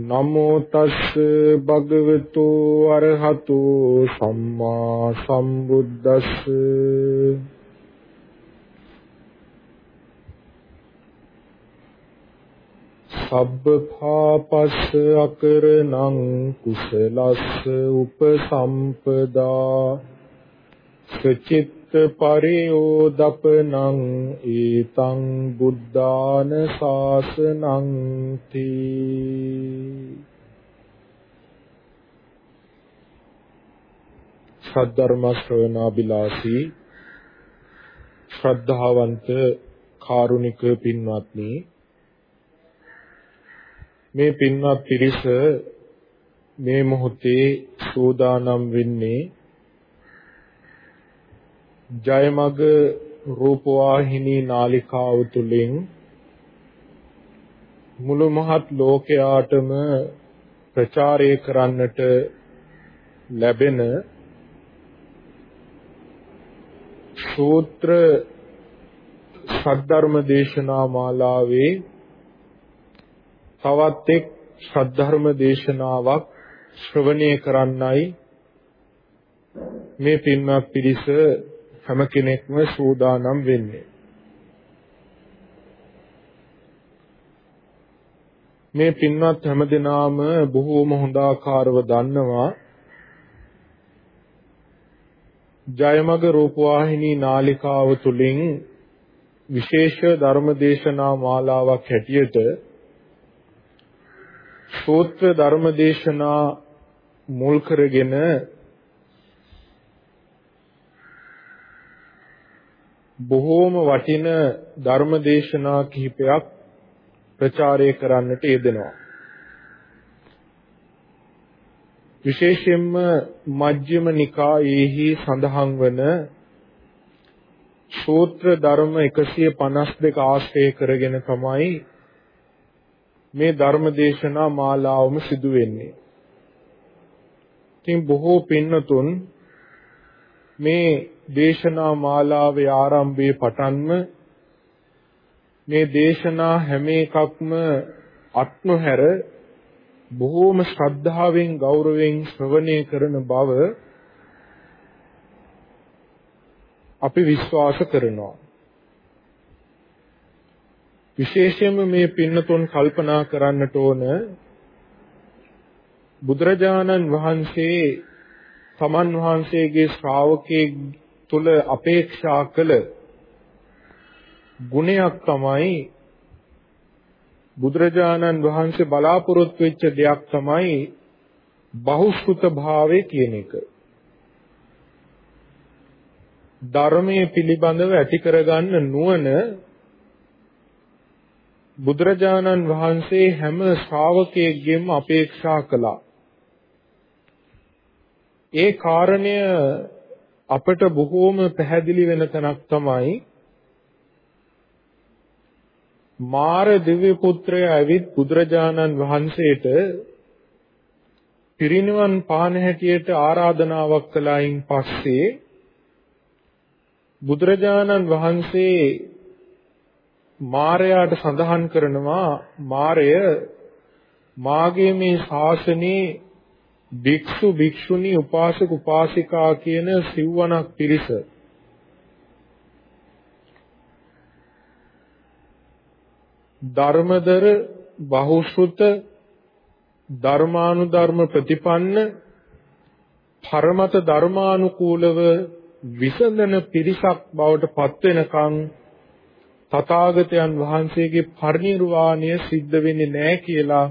නමෝ තස්ස භගවතු අරහතෝ සම්මා සම්බුද්දස්ස. සබ්බ පාපස්ස අකරණං කුසලස්ස උපසම්පදා. සචිත්ත පරියෝදපනං ඊතං බුද්ධාන ශාසනං තී සද්ධර්ම ශ්‍රවණාබිලාසී ශ්‍රද්ධාවන්ත කාරුණික පින්වත්නි මේ පින්වත් පිරිස මේ මොහොතේ සූදානම් වෙන්නේ ජයමග රූපවාහිනී නාලිකාව තුලින් මුළු මහත් ලෝකයාටම ප්‍රචාරය කරන්නට ලැබෙන සූත්‍ර සද්ධර්ම දේශනා මාලාවේ තවත් එක් සද්ධර්ම දේශනාවක් ශ්‍රවණය කරන්නයි මේ පින්වත් පිරිස හැම කෙනෙක්ම සූදානම් වෙන්නේ. මේ පින්වත් හැමදෙනාම බොහෝම හොඳ ආකාරව දන්නවා ජයමග රූපවාහිනී නාලිකාව තුලින් විශේෂ ධර්මදේශනා මාලාවක් හැටියට සූත්‍ර ධර්මදේශනා මුල් කරගෙන බොහෝම වටින ධර්ම දේශනා කිහිපයක් ප්‍රචාරය කරන්නට යෙදෙනවා. විශේෂයෙන්ම මජ්ක්‍ධිම නිකායේහි සඳහන් වන සූත්‍ර ධර්ම 152 ආශ්‍රය කරගෙන තමයි මේ ධර්ම දේශනා මාලාවම සිදු වෙන්නේ. ඉතින් බොහෝ පින්නතුන් මේ දේශනා මාලාවේ ආරම්භයේ පටන්ම මේ දේශනා හැම එකක්ම අත්නොහැර බොහෝම ශ්‍රද්ධාවෙන් ගෞරවයෙන් ශ්‍රවණය කරන බව අපි විශ්වාස කරනවා. විශේෂයෙන්ම මේ පින්නතුන් කල්පනා කරන්නට ඕන බුදුරජාණන් වහන්සේ තමන් වහන්සේගේ ශ්‍රාවකයේ තුල අපේක්ෂා කළ ගුණයක් තමයි බුදුරජාණන් වහන්සේ බලාපොරොත්තු වෙච්ච දෙයක් තමයි බහුශෘත භාවය කියන එක. ධර්මයේ පිළිබඳව ඇති කරගන්න නුවණ බුදුරජාණන් වහන්සේ හැම ශ්‍රාවකයෙක්ගෙම අපේක්ෂා කළා. ඒ කාරණය අපට බොහෝම පැහැදිලි වෙන තැනක් තමයි මාර දිව්‍ය පුත්‍රය ඇවිත් බුදුරජාණන් වහන්සේට පිරිනිවන් පාන හැටියට ආරාධනාවක් කළායින් පස්සේ බුදුරජාණන් වහන්සේ මාරයාට සඳහන් කරනවා මාරය මාගේ මේ ශාසනයේ භික්ෂු භික්ෂුණී උපාසක උපාසිකා කියන සිව්වණක් පිරිස ධර්මදර බහුශෘත ධර්මානුධර්ම ප්‍රතිපන්න පරමත ධර්මානුකූලව විසඳන පිරිසක් බවට පත් වෙනකන් තථාගතයන් වහන්සේගේ පරිනිර්වාණය සිද්ධ වෙන්නේ නැහැ කියලා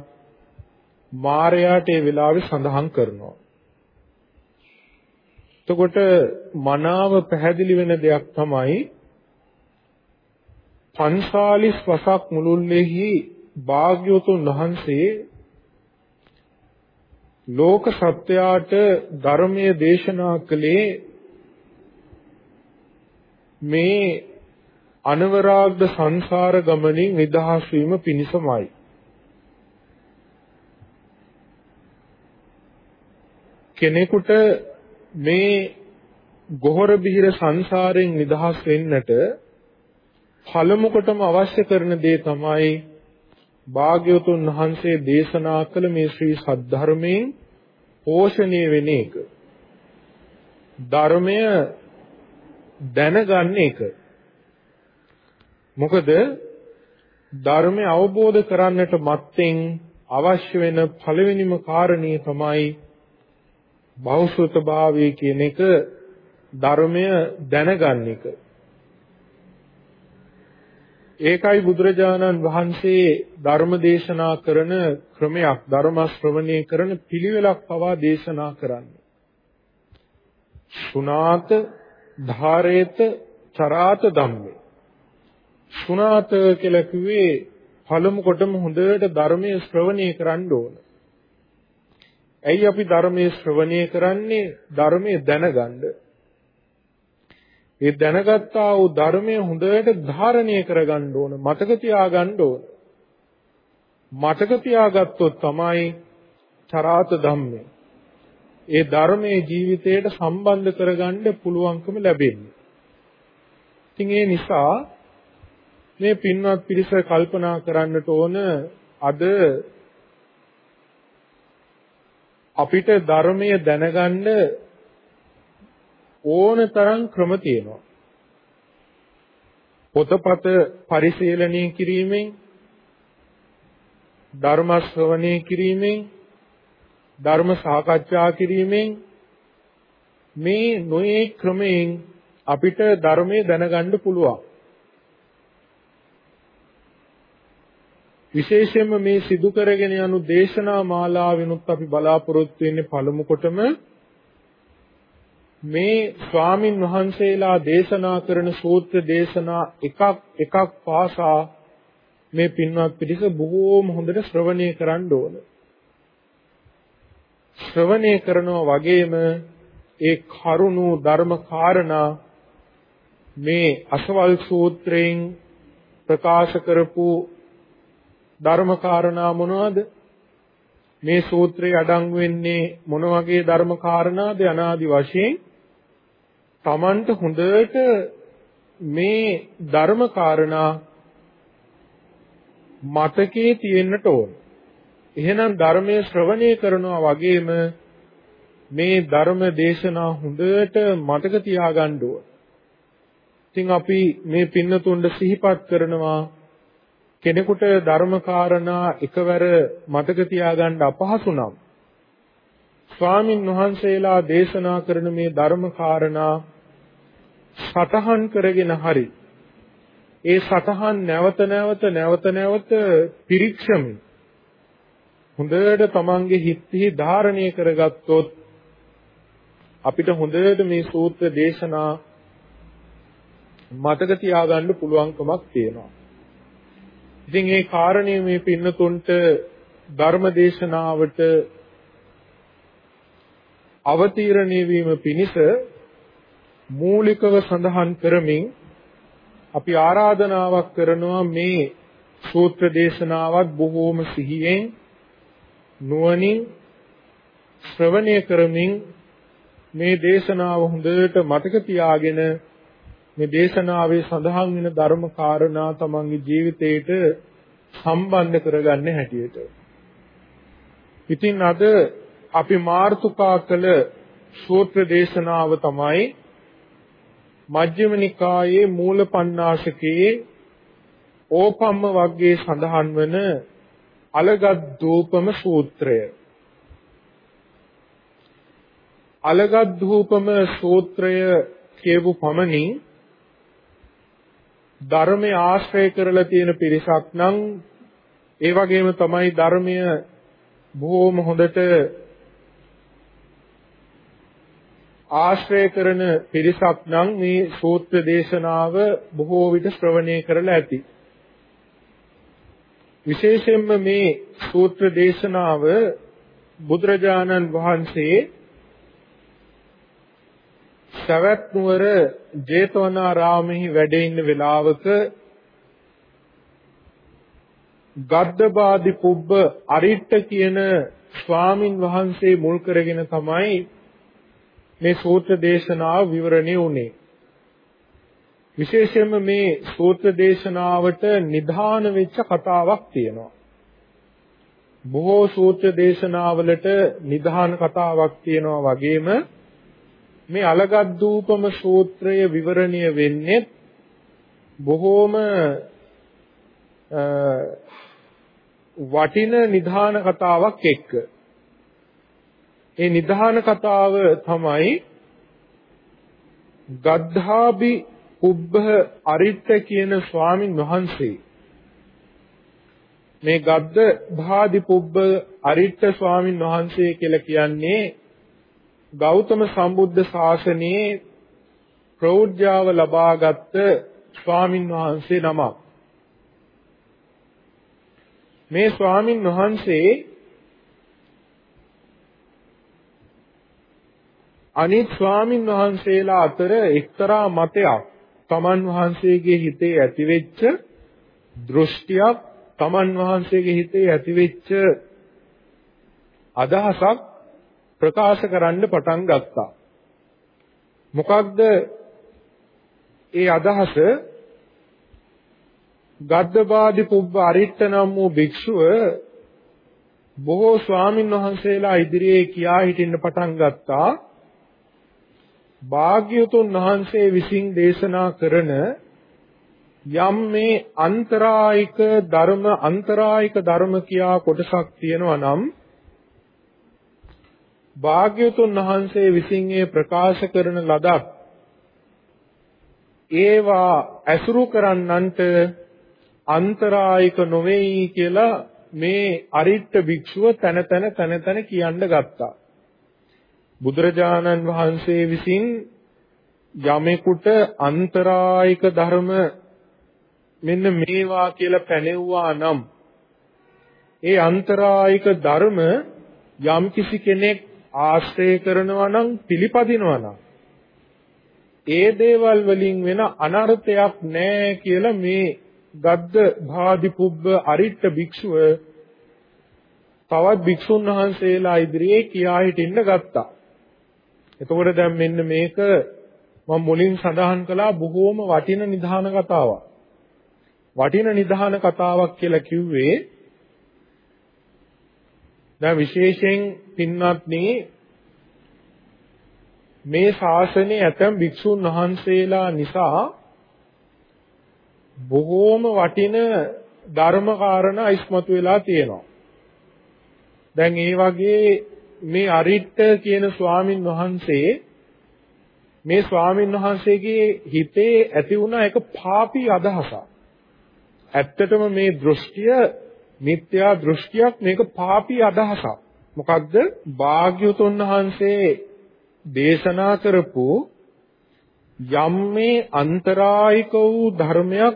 මාරයාට ඒ වෙලාවේ සඳහන් කරනවා. එතකොට මනාව පැහැදිලි වෙන දෙයක් තමයි පන්සාලිස් වසක් මුළුල්ලේහි භාග්‍යවතුන් වහන්සේ ලෝක සත්‍යයට ධර්මයේ දේශනා කළේ මේ අනවරාග්ද සංසාර ගමනින් නිදහස් වීම පිණිසමයි. කෙනෙකුට මේ ගොහර බිහිර සංසාරයෙන් නිදහස් වෙන්නට පළමු කොටම අවශ්‍ය කරන දේ තමයි භාග්‍යවතුන් වහන්සේ දේශනා කළ මේ ශ්‍රී සද්ධර්මයෙන් පෝෂණය වෙන එක. ධර්මය දැනගන්න එක. මොකද ධර්මය අවබෝධ කරන්නට මත්තෙන් අවශ්‍ය වෙන පළවෙනිම කාරණේ තමයි බෞද්ධතාවය කියන එක ධර්මය දැනගන්න එක. ඒකයි බුදුරජාණන් වහන්සේ ධර්ම දේශනා කරන ක්‍රමයක් ධර්ම ශ්‍රවණය කරන පිළිවෙලක් පවා දේශනා කරන්නේ. සුනාත ධාරේත චරාත ධම්මේ. සුනාත කියලා කිව්වේ පළමු කොටම හොඳට ධර්මයේ ශ්‍රවණය කරන්න ඕන. ඇයි අපි ධර්මයේ ශ්‍රවණය කරන්නේ? ධර්මයේ දැනගන්න. ඒ දැනගත්තා වූ ධර්මය හොඳට ධාරණය කරගන්න ඕන මතක තියාගන්න ඕන. මතක තියාගත්තොත් තමයි චරාත ධම්මේ ඒ ධර්මයේ ජීවිතයට සම්බන්ධ කරගන්න පුළුවන්කම ලැබෙන්නේ. ඉතින් ඒ නිසා මේ පින්වත් පිරිස කල්පනා කරන්නට ඕන අද අපිට ධර්මය දැනගන්න ඕන තරම් ක්‍රම තියෙනවා. පොතපත පරිශීලනය කිරීමෙන් ධර්ම ශ්‍රවණය කිරීමෙන් ධර්ම සාකච්ඡා කිරීමෙන් මේ නොයේ ක්‍රමයෙන් අපිට ධර්මයේ දැනගන්න පුළුවන්. විශේෂයෙන්ම මේ සිදු කරගෙන යනු දේශනා මාලාවෙනුත් අපි බලාපොරොත්තු වෙන්නේ පළමු කොටම මේ ස්වාමින් වහන්සේලා දේශනා කරන සූත්‍ර දේශනා එකක් එකක් පාසා මේ පින්වත් පිරිස බොහෝම හොඳට ශ්‍රවණය කරන්න ඕන. ශ්‍රවණය කරනවා වගේම ඒ කරුණු ධර්ම කාරණා මේ අසවල් සූත්‍රයෙන් ප්‍රකාශ කරපු ධර්ම කාරණා මොනවද? මේ සූත්‍රයේ අඩංගු වෙන්නේ මොන වගේ ධර්ම කාරණාද අනාදි වශයෙන් Tamanට හොඳට මේ ධර්ම කාරණා මතකයේ තියෙන්නට ඕන. එහෙනම් ධර්මයේ ශ්‍රවණය කරනවා වගේම මේ ධර්ම දේශනා හොඳට මතක තියාගන්න ඕන. ඉතින් අපි මේ පින්නතුන්ට සිහිපත් කරනවා කෙනෙකුට ධර්ම කාරණා එකවර මතක තියාගන්න අපහසු නම් ස්වාමින් වහන්සේලා දේශනා කරන මේ ධර්ම කාරණා සතහන් කරගෙන හරි ඒ සතහන් නැවත නැවත නැවත නැවත පිරික්සමින් හොඳට තමන්ගේ හිතෙහි ධාරණය කරගත්තොත් අපිට හොඳට මේ සූත්‍ර දේශනා මතක තියාගන්න පුළුවන්කමක් තියෙනවා. ඉතින් ඒ කාරණේ මේ පින්නතුන්ට ධර්ම දේශනාවට අවතීර්ණය වීම පිණිස මූලිකව සඳහන් කරමින් අපි ආරාධනාවක් කරනවා මේ සූත්‍ර දේශනාවත් බොහෝම සිහියෙන් නුවණින් ශ්‍රවණය කරමින් මේ දේශනාව හොඳට මතක තියාගෙන මේ දේශනාවේ සඳහන් වෙන ධර්ම කාරණා තමන්ගේ ජීවිතේට සම්බන්ධ කරගන්න හැටියට. ඉතින් අද අපි මාර්තුකා කළ සූත්‍ර දේශනාව තමයි මජ්ක්‍ධිම නිකායේ මූල පණ්ණාසකයේ ඕපම්ම වර්ගයේ සඳහන් වන අලගත් දූපම සූත්‍රය. අලගත් දූපම සූත්‍රය කියවු පමණින් ධර්මයේ ආශ්‍රය කරලා තියෙන පිරිසක් නම් ඒ වගේම තමයි ධර්මය බොහොම හොඳට ආශ්‍රය කරන පිරිසක් නම් මේ සූත්‍ර දේශනාව බොහෝ විට ශ්‍රවණය කරලා ඇති. විශේෂයෙන්ම මේ සූත්‍ර දේශනාව බුදුරජාණන් වහන්සේ සවැත් නුවර ජේතවනාරාමෙහි වැඩ ඉන්න වෙලාවක ගද්දබාදි පුබ්බ අරිට්ට කියන ස්වාමින් වහන්සේ මුල් කරගෙන තමයි මේ සූත්‍ර දේශනාව විවරණය වුණේ. විශේෂයෙන්ම මේ සූත්‍ර දේශනාවට නිධාන වෙච්ච කතාවක් තියෙනවා. බොහෝ සූත්‍ර දේශනාවලට නිධාන කතාවක් තියෙනවා වගේම මේ අලගද්දූපම සූත්‍රය විවරණය වෙන්නේ බොහෝම වටින නිධාන කතාවක් එක්ක. ඒ නිධාන කතාව තමයි ගද්ධාබි පුබ්බහ අරිට්ඨ කියන ස්වාමින් වහන්සේ. මේ ගද්ද භාදි පුබ්බ අරිට්ඨ ස්වාමින් වහන්සේ කියලා කියන්නේ ගෞතම සම්බුද්ධ ශාසනයේ ප්‍රෞಢ්‍යාව ලබාගත් ස්වාමින් වහන්සේ නමක්. මේ ස්වාමින් වහන්සේ අනිත් ස්වාමින් වහන්සේලා අතර එක්තරා මතයක් තමන් වහන්සේගේ හිතේ ඇතිවෙච්ච දෘෂ්ටියක් තමන් වහන්සේගේ හිතේ ඇතිවෙච්ච අදහසක් ප්‍රකාශ කරන්න පටන් ගත්තා. මොකක්ද ඒ අදහස? ගද්දබාදි පුබ්බ අරිට්ඨ නම් වූ භික්ෂුව බොහෝ ස්වාමින් වහන්සේලා ඉදිරියේ කියා හිටින්න පටන් ගත්තා. භාග්‍යවතුන් වහන්සේ විසින් දේශනා කරන යම් මේ අන්තරායික ධර්ම අන්තරායික ධර්ම කියා කොටසක් තියෙනවා නම් භාග්‍යවතුන් වහන්සේ විසින් ඒ ප්‍රකාශ කරන ලදක් ඒවා ඇසුරු කරන්නන්ට අන්තරායික නොවේයි කියලා මේ අරිට්ඨ භික්ෂුව තන තන තන තන කියන්න ගත්තා. බුදුරජාණන් වහන්සේ විසින් යමෙකුට අන්තරායික ධර්ම මෙන්න මේවා කියලා පැනෙවුවා නම් ඒ අන්තරායික ධර්ම යම් කිසි කෙනෙක් ආශ්‍රය කරනවා නම් පිළිපදිනවා නම් ඒ දේවල් වලින් වෙන අනර්ථයක් නැහැ කියලා මේ ගද්ද භාදි පුබ්බ අරිට්ඨ භික්ෂුව තවත් භික්ෂුන් වහන්සේලා ඉදිරියේ කියා හිටින්න ගත්තා. එතකොට දැන් මෙන්න මේක මම මුලින් සඳහන් කළා බොහෝම වටින නිධාන කතාවක්. වටින නිධාන කතාවක් කියලා කිව්වේ දැන් විශේෂයෙන් පින්වත්නි මේ ශාසනයේ ඇතම් භික්ෂුන් වහන්සේලා නිසා බොහෝම වටින ධර්ම කාරණා ඉස්මතු වෙලා තියෙනවා. දැන් ඒ වගේ මේ අරිට්ඨ කියන ස්වාමින් වහන්සේ මේ ස්වාමින් වහන්සේගේ හිතේ ඇති වුණ එක පාපී අදහසක්. ඇත්තටම මේ දෘෂ්ටිය මිත්‍යා දෘෂ්ටියක් මේක පාපී අදහසක්. මොකක්ද? භාග්‍යවතුන් වහන්සේ දේශනා කරපු යම් මේ අන්තරායික වූ ධර්මයක්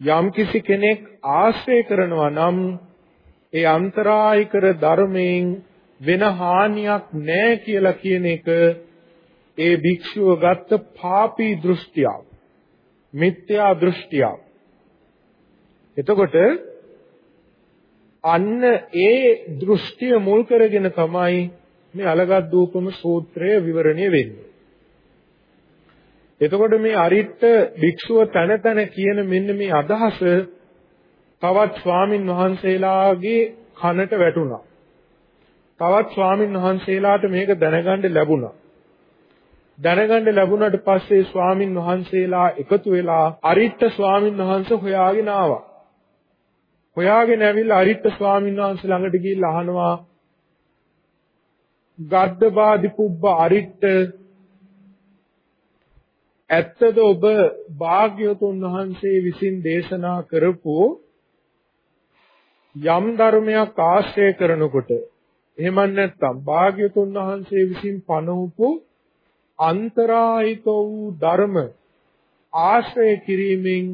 යම් කිසි කෙනෙක් ආශ්‍රය කරනවා නම් ඒ අන්තරායිකර ධර්මයෙන් වෙන හානියක් නැහැ කියලා කියන එක ඒ භික්ෂුව ගත්ත පාපී දෘෂ්ටියක් මිත්‍යා දෘෂ්ටියක් එතකොට අන්න ඒ දෘෂ්ටිය මුල් කරගෙන තමයි මේ අලගද්දූපම සූත්‍රය විවරණය වෙන්නේ. එතකොට මේ අරිට්ට භික්ෂුව තන තන කියන මෙන්න මේ අදහස තවත් ස්වාමින් වහන්සේලාගේ කනට වැටුණා. තවත් ස්වාමින් වහන්සේලාට මේක දැනගන්න ලැබුණා. දැනගන්න ලැබුණාට පස්සේ ස්වාමින් වහන්සේලා එකතු වෙලා අරිට්ට ස්වාමින් වහන්සේ හොයාගෙන ආවා. හොයාගෙන ඇවිල්ලා අරිට්ට ස්වාමීන් වහන්සේ ළඟට ගිහිල්ලා අහනවා ගද්දබාදි පුබ්බ අරිට්ට ඇත්තද ඔබ භාග්‍යවතුන් වහන්සේ විසින් දේශනා කරපු යම් ධර්මයක් ආශ්‍රය කරනකොට එහෙම නැත්නම් භාග්‍යවතුන් වහන්සේ විසින් පනවපු අන්තරායික වූ ධර්ම ආශ්‍රය කිරීමෙන්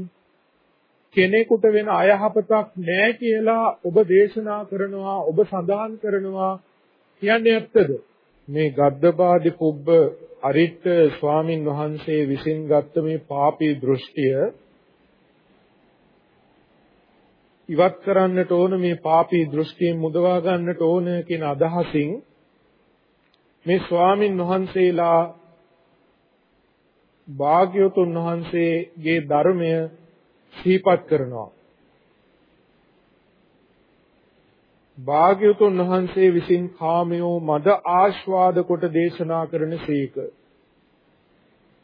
කෙනෙකුට වෙන අයහපතක් නැහැ කියලා ඔබ දේශනා කරනවා ඔබ සඳහන් කරනවා කියන්නේ ඇත්තද? මේ ගද්දපාදි පුබ්බ අරිට්ඨ ස්වාමින් වහන්සේ විසින් ගත්ත මේ පාපී දෘෂ්ටිය ඉවත් කරන්නට ඕන මේ පාපී දෘෂ්ටියෙන් මුදවා ගන්නට ඕන කියන අදහසින් මේ ස්වාමින් වහන්සේලා භාග්‍යවතුන් වහන්සේගේ ධර්මය සිහිපත් කරනවා. භාග්‍යවතුන් වහන්සේ විසින් කාමයෝ මද ආස්වාද කොට දේශනා කරන සීක.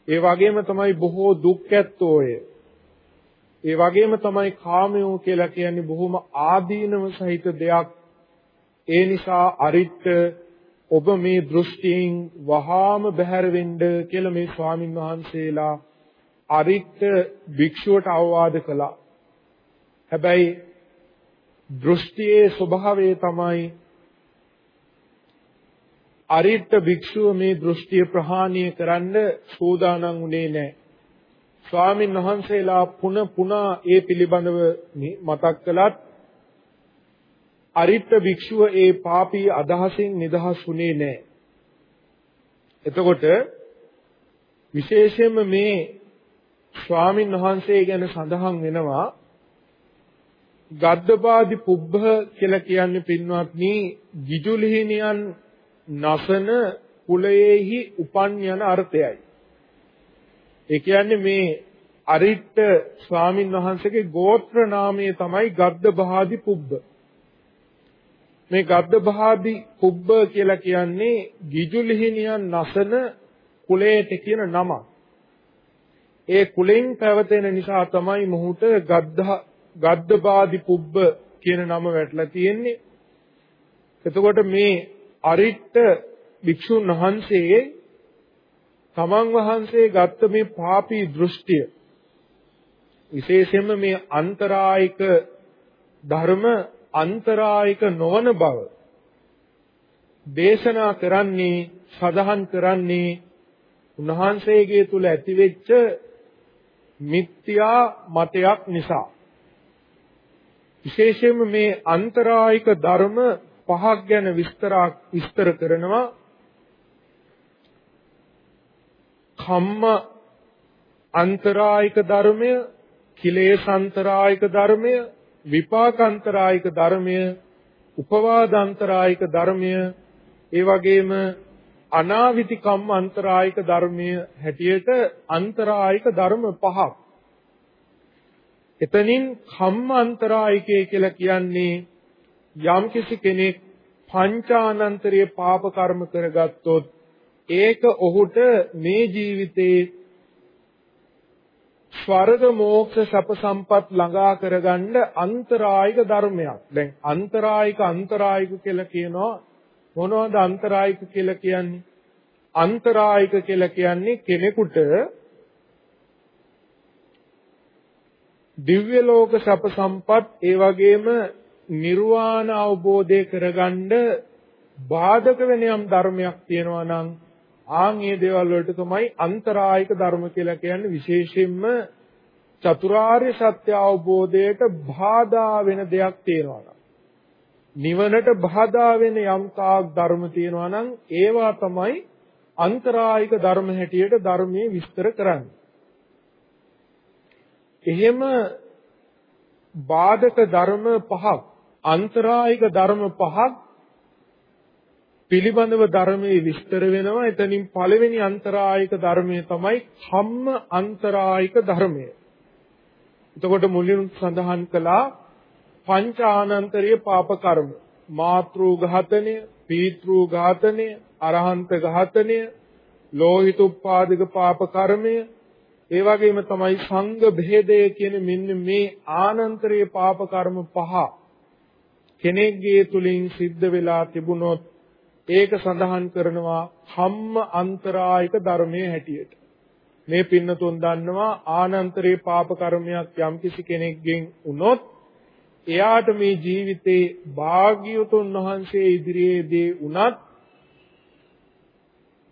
ඒ වගේම තමයි බොහෝ දුක් ඇත්තෝය. ඒ වගේම තමයි කාමයෝ කියලා කියන්නේ බොහොම ආදීනව සහිත දෙයක්. ඒ නිසා අරිත්ත ඔබ මේ දෘෂ්ටියෙන් වහාම බැහැර වෙන්න කියලා මේ ස්වාමින් වහන්සේලා අරිත්ත භික්ෂුවට අවවාද කළා. හැබැයි දෘෂ්ටියේ ස්වභාවය තමයි අරිත්ත භික්ෂුව මේ දෘෂ්ටිය ප්‍රහාණය කරන්න සූදානම් වුණේ නැහැ. ස්වාමින් වහන්සේලා පුන පුනා ඒ පිළිබඳව මතක් කළත් අරිත්ත භික්ෂුව ඒ පාපී අදහසින් නිදහස් වුණේ නැහැ. එතකොට විශේෂයෙන්ම මේ ස්වාමින් වහන්සේ ගැන සඳහන් වෙනවා ගද්දපාදි පුබ්බ කියලා කියන්නේ පින්වත්නි ගිජුලිහිනියන් නසන කුලයේහි උපන් යන අර්ථයයි. ඒ කියන්නේ මේ අරිට්ට ස්වාමින් වහන්සේගේ ගෝත්‍ර නාමය තමයි ගද්දබහාදි පුබ්බ. මේ ගද්දබහාදි පුබ්බ කියලා කියන්නේ ගිජුලිහිනියන් නසන කුලයට කියන නමක්. ඒ කුලෙන් පැවතෙන නිසා තමයි මොහුට ගද්ද ගද්දපාදි පුබ්බ කියන නම වැටලා තියෙන්නේ. එතකොට මේ අරිට්ට භික්ෂුන් වහන්සේ තමන් වහන්සේ ගත්ත මේ පාපී දෘෂ්ටිය විශේෂයෙන්ම මේ අන්තරායික ධර්ම අන්තරායික නොවන බව. දේශනා කරන්නේ සදහන් කරන්නේ උන්වහන්සේගේ තුල ඇතිවෙච්ච මිත්‍යා මතයක් නිසා. විශේෂයෙන්ම මේ අන්තරායික ධර්ම පහක් ගැන විස්තර විස්තර කරනවා. කම්ම අන්තරායික ධර්මය කිලේශාන්තරායික ධර්මය විපාකාන්තරායික ධර්මය උපවාදාන්තරායික ධර්මය ඒ වගේම අනාවිති කම්ම අන්තරායික ධර්මයේ හැටියට අන්තරායික ධර්ම පහක්. එතනින් කම්ම අන්තරායිකය කියලා කියන්නේ යම්කිසි කෙනෙක් පංචානන්තරීය පාප කර්ම කරගත්තොත් ඒක ඔහුට මේ ජීවිතේ ස්වර්ග මෝක්ෂ සප සම්පත් ළඟා කරගන්න අන්තරායික ධර්මයක්. දැන් අන්තරායික අන්තරායික කියලා කියනවා මොනවද අන්තරායික කියලා කියන්නේ? අන්තරායික කියලා කියන්නේ කෙනෙකුට දිව්‍ය ලෝක සැප සම්පත් ඒ වගේම නිර්වාණ අවබෝධය කරගන්න බාධක වෙන යම් ධර්මයක් තියෙනවා නම් ආන් මේ දේවල් වලට තමයි අන්තරායික ධර්ම කියලා කියන්නේ විශේෂයෙන්ම චතුරාර්ය සත්‍ය අවබෝධයට බාධා වෙන දෙයක් තියෙනවා නිවනට බාධා වෙන යම් තාක් ධර්ම තියෙනවා නම් ඒවා තමයි අන්තරායික ධර්ම හැටියට ධර්මයේ විස්තර කරන්නේ. එහෙම බාධක ධර්ම පහක් අන්තරායික ධර්ම පහක් පිළිබඳව ධර්මයේ විස්තර වෙනවා. එතනින් පළවෙනි අන්තරායික ධර්මය තමයි කම්ම අන්තරායික ධර්මය. එතකොට මුලින් සඳහන් කළා පංච ආනන්තරීය පාප කර්ම. මාතෘ ඝාතනය, පීතෘ ඝාතනය, අරහන්ත ඝාතනය, ලෝහිත උපාදික පාප කර්මය, ඒ වගේම තමයි සංඝ භේදය කියන මෙන්න මේ ආනන්තරීය පාප කර්ම පහ කෙනෙක්ගේ තුලින් සිද්ධ වෙලා තිබුණොත් ඒක සඳහන් කරනවා කම්ම අන්තරායික ධර්මයේ හැටියට. මේ පින්නතුන් දන්නවා ආනන්තරේ පාප කර්මයක් යම්කිසි කෙනෙක්ගෙන් වුණොත් එයාට මේ ජීවිතේ භාග්‍යවතුන් වහන්සේ ඉදිරියේදී වුණත්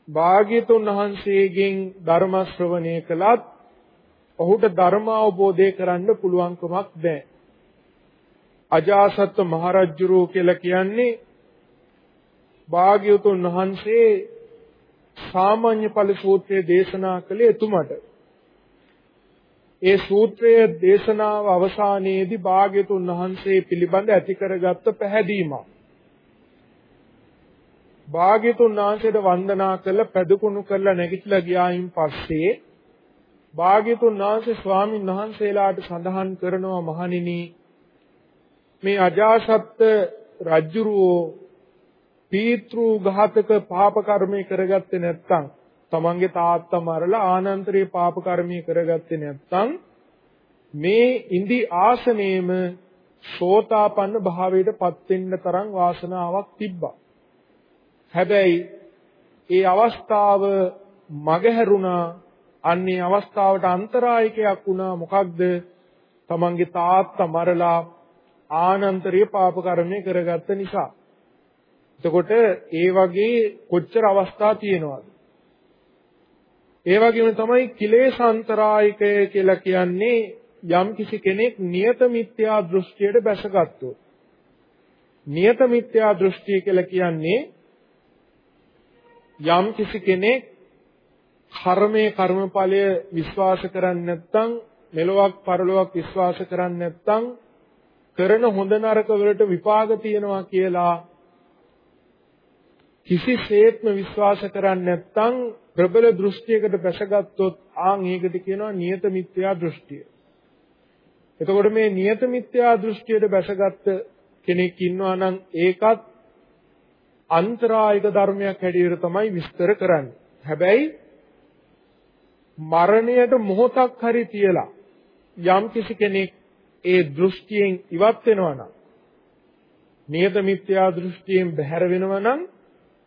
භාග්‍යතුන් වහන්සේගෙන් ධර්ම ශ්‍රවණය කළත් ඔහුට ධර්ම අවබෝධය කරන්න පුළුවන්කමක් නැහැ. අජාසත් මහරජුරෝ කියලා කියන්නේ භාග්‍යවතුන් වහන්සේ සාමාන්‍ය ඵල සූත්‍රය දේශනා කළේ එතුමට. ඒ සූත්‍රයේ දේශනාව අවසානයේදී භාග්‍යවතුන් වහන්සේ පිළිබඳ ඇති කරගත්ත පැහැදීමක්. භාග්‍යතුන් වහන්සේට වන්දනා කළ පැදුකුණු කරලා නැගිටලා ගියායින් පස්සේ භාග්‍යතුන් වහන්සේ ස්වාමින් වහන්සේලාට සඳහන් කරනවා මහණෙනි මේ අජාසත් රජුරෝ පීතෘ ඝාතක පාප කර්මය කරගත්තේ නැත්නම් තමන්ගේ තාත්තා මරලා ආනන්තරී පාප කර්මය කරගත්තේ නැත්නම් මේ ඉන්දි ආසනයේම සෝතාපන්න භාවයට පත් වෙන්න තරම් වාසනාවක් තිබ්බා. හැබැයි ඒ අවස්ථාව මගහැරුණා අන්නේ අවස්ථාවට අන්තරායකයක් වුණා. මොකක්ද? තමන්ගේ තාත්තා මරලා ආනන්තරීය පාප කර්මය කරගත්ත නිසා. එතකොට ඒ වගේ කොච්චර අවස්ථා තියෙනවද? ඒ වගේම තමයි කිලේශාන්තරායකය කියලා කියන්නේ යම් කිසි කෙනෙක් නියත මිත්‍යා දෘෂ්ටියට බැසගත්තොත්. නියත මිත්‍යා දෘෂ්ටිය කියලා කියන්නේ යම් කිසි කෙනෙක් කර්මයේ කර්මඵලය විශ්වාස කරන්නේ නැත්නම් මෙලොවක් පරලොවක් විශ්වාස කරන්නේ නැත්නම් කරන හොඳ නරක වලට විපාක තියෙනවා කියලා කිසිසේත්ම විශ්වාස කරන්නේ නැත්නම් ප්‍රබල දෘෂ්ටියකට බැසගත්තොත් ආන් ඒකට කියනවා නියත මිත්‍යා දෘෂ්ටිය. එතකොට මේ නියත මිත්‍යා දෘෂ්ටියට බැසගත්ත කෙනෙක් ඉන්නවා නම් ඒකත් අන්තරායක ධර්මයක් හැටියට තමයි විස්තර කරන්නේ. හැබැයි මරණයට මොහොතක් හරි තියලා යම් කිසි කෙනෙක් ඒ දෘෂ්ටියෙන් ඉවත් වෙනවා නම් නියත මිත්‍යා දෘෂ්ටියෙන් බැහැර වෙනවා නම්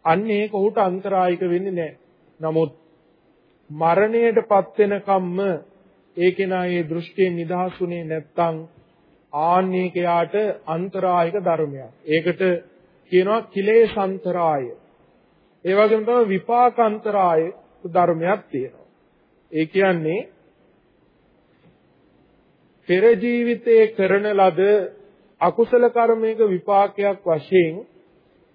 අන්න ඒක ඔහුට අන්තරායක වෙන්නේ නැහැ. නමුත් මරණයටපත් වෙනකම්ම ඒ කෙනා ඒ දෘෂ්ටියෙන් නිදහස්ුනේ නැත්තම් ආන්නේකයාට අන්තරායක ධර්මයක්. ඒකට කියනවා කිලේශාන්තරාය. ඒ වගේම තමයි විපාකාන්තරාය ධර්මයක් තියෙනවා. ඒ කියන්නේ පෙර ජීවිතයේ කරන ලද අකුසල කර්මයක විපාකයක් වශයෙන්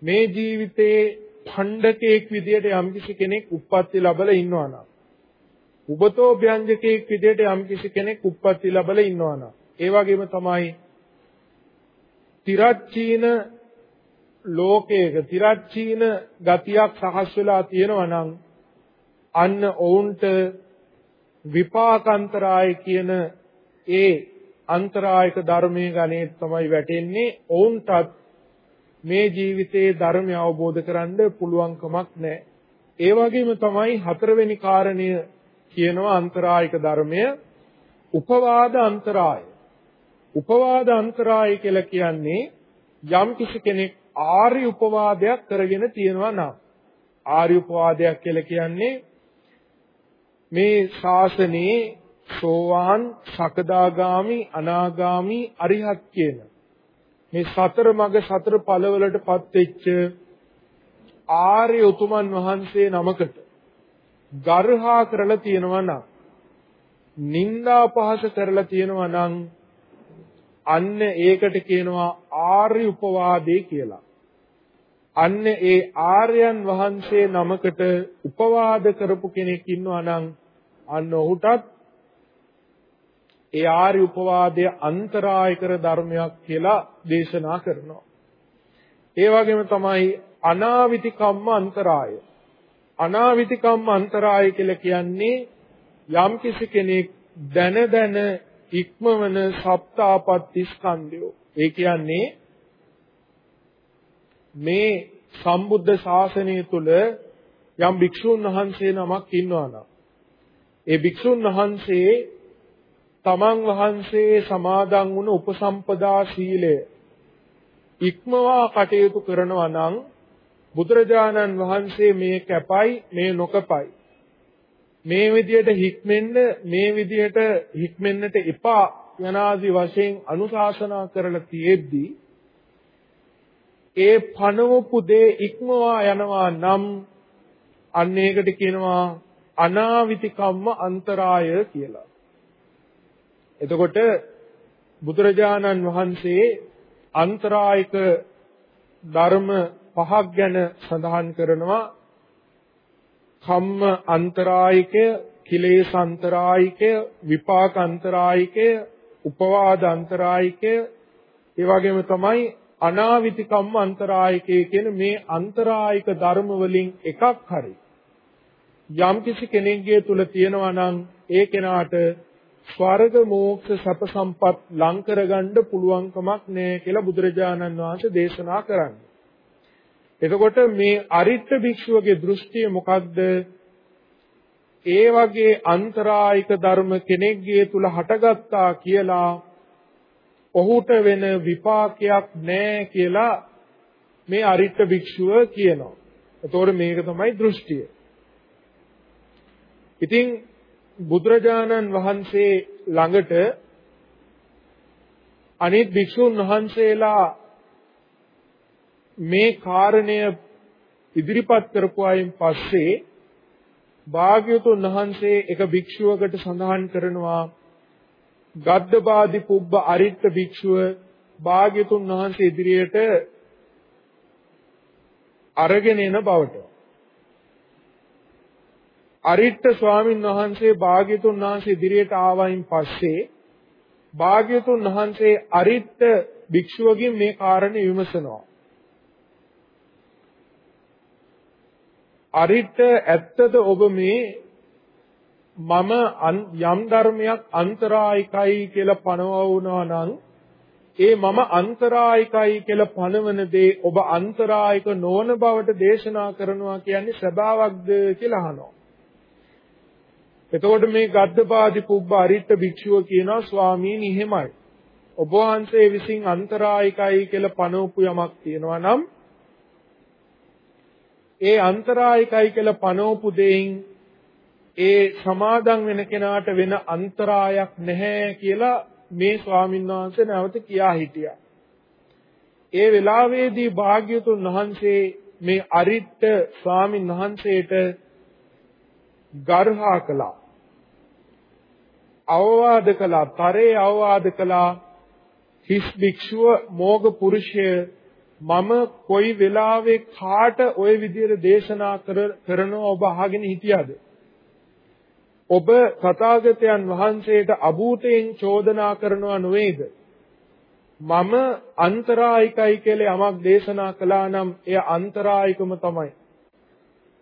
මේ ජීවිතයේ ඛණ්ඩකෙක් විදියට යම්කිසි කෙනෙක් උප්පත්ති ලැබලා ඉන්නවා නම් උබතෝ ව්‍යංජකෙක් විදියට යම්කිසි කෙනෙක් උප්පත්ති ලැබලා ඉන්නවා නම් ඒ වගේම තමයි තිරච්චීන ලෝකයක තිරච්චීන ගතියක් සකස් වෙලා තියෙනවා නම් අන්න ඔවුන්ට විපාකාන්තරාය කියන ඒ අන්තරායක ධර්මයේ ගණේ තමයි වැටෙන්නේ. ඔවුන්ටත් මේ ජීවිතයේ ධර්මය අවබෝධ කරන්න පුළුවන්කමක් නැහැ. ඒ වගේම තමයි හතරවෙනි කාරණය කියනවා අන්තරායක ධර්මය උපවාද අන්තරාය. උපවාද අන්තරාය කියලා කියන්නේ යම් කිසි කෙනෙක් ආර්ය උපවාදයක් කරගෙන තියෙනවා නම් ආර්ය උපවාදයක් කියලා කියන්නේ මේ ශාසනයේ සෝවාන් සකදාගාමි අනාගාමි අරිහත් කියන මේ සතර මඟ සතර ඵලවලටපත් වෙච්ච ආර්ය උතුමන් වහන්සේ නමකට ගර්හා කරලා තියෙනවා නම් නිന്ദා පහස කරලා තියෙනවා නම් අන්න ඒකට කියනවා ආර්ය උපවාදේ කියලා. අන්න ඒ ආර්යයන් වහන්සේ නමකට උපවාද කරපු කෙනෙක් ඉන්නවා නම් අන්න ඔහුටත් ඒ ආර්ය උපවාදය අන්තරාය කර ධර්මයක් කියලා දේශනා කරනවා. ඒ වගේම තමයි අනාවිති කම්ම අන්තරාය. අනාවිති කම්ම අන්තරාය කියලා කියන්නේ යම් කිසි කෙනෙක් දැන දැන ඉක්මවන සප්තාපට්ටි ස්කන්ධය. ඒ කියන්නේ මේ සම්බුද්ධ ශාසනය තුල යම් භික්ෂුන් වහන්සේ නමක් ඉන්නවා නම් ඒ භික්ෂුන් වහන්සේ තමන් වහන්සේ සමාදන් වුණ උපසම්පදා සීලය ඉක්මවා කටයුතු කරනවා නම් බුදුරජාණන් වහන්සේ මේ කැපයි මේ නොකපයි මේ විදියට හික්මෙන්න මේ විදියට හික්මෙන්නට එපා යනාදි වශයෙන් අනුශාසනා කරලා තියෙද්දී ඒ පනවපු දේ ඉක්මවා යනවා නම් අන්න ඒකට කියනවා අනාවිතිකම්ම අන්තරාය කියලා. එතකොට බුදුරජාණන් වහන්සේ අන්තරායික ධර්ම පහක් ගැන සඳහන් කරනවා. කම්ම අන්තරායිකය, කිලේශ අන්තරායිකය, විපාක අන්තරායිකය, උපවාද අන්තරායිකය, ඒ වගේම තමයි අනාවිතිකම්ම අන්තරායිකය කියන මේ අන්තරායික ධර්ම වලින් එකක් හරි යම්කිසි කෙනෙක්ගේ තුල තියෙනවා නම් ඒ කෙනාට ස්වර්ග මෝක්ෂ සැප සම්පත් ලං කරගන්න පුළුවන් කමක් නැහැ කියලා බුදුරජාණන් වහන්සේ දේශනා කරන්නේ. එතකොට මේ අරිත්ත භික්ෂුවගේ දෘෂ්ටිය මොකක්ද? ඒ වගේ අන්තරායික ධර්ම කෙනෙක්ගේ තුල හටගත්තා කියලා ඔහුට වෙන විපාකයක් නැහැ කියලා මේ අරිත්ත භික්ෂුව කියනවා. එතකොට මේක තමයි දෘෂ්ටිය. ඉතින් බුදුරජාණන් වහන්සේ ළඟට අනිත් භික්ෂුන් වහන්සේලා මේ කාරණය ඉදිරිපත් කරපු අයින් පස්සේ භාග්‍යවතුන් වහන්සේ එක භික්ෂුවකට සඳහන් කරනවා ගද්දබාදි පුබ්බ අරිත්ත භික්ෂුව භාග්‍යතුන් වහන්සේ ඉදිරියට අරගෙන එන බවට. අරිට්ඨ ස්වාමින් වහන්සේ භාග්‍යතුන් වහන්සේ ඉදිරියට ආවයින් පස්සේ භාග්‍යතුන් වහන්සේ අරිට්ඨ භික්ෂුවගෙන් මේ කාරණේ විමසනවා. අරිට්ඨ ඇත්තද ඔබ මේ මම යම් ධර්මයක් අන්තරායිකයි කියලා පනවවුනා නම් ඒ මම අන්තරායිකයි කියලා පනවන දේ ඔබ අන්තරායික නොවන බවට දේශනා කරනවා කියන්නේ සබාවක්ද කියලා අහනවා. එතකොට මේ ගද්දපාදි පුබ්බ අරිට්ඨ භික්ෂුව කියනවා ස්වාමීනි එහෙමයි. ඔබ වහන්සේ විසින් අන්තරායිකයි කියලා පනවපු යමක් තියෙනවා නම් ඒ අන්තරායිකයි කියලා පනවපු දෙයින් ඒ සමාදන් වෙන කෙනාට වෙන අන්තරායක් නැහැ කියලා මේ ස්වාමීන් වහන්සේ නැවත කියා හිටියා. ඒ වෙලාවේදී භාග්‍යතුන් වහන්සේ මේ අරිට්ඨ ස්වාමීන් වහන්සේට ගර්හා කළා. අවවාද කළා, තරේ අවවාද කළා. හිස් භික්ෂුව මෝග පුරුෂය මම කොයි වෙලාවෙ කාට ওই විදිහට දේශනා කරනවා ඔබ අහගෙන හිටියද? ඔබ තථාගතයන් වහන්සේට අභූතයෙන් චෝදනා කරනවා නොවේද? මම අන්තරායිකයි කියලා යමක් දේශනා කළා නම් එය අන්තරායිකම තමයි.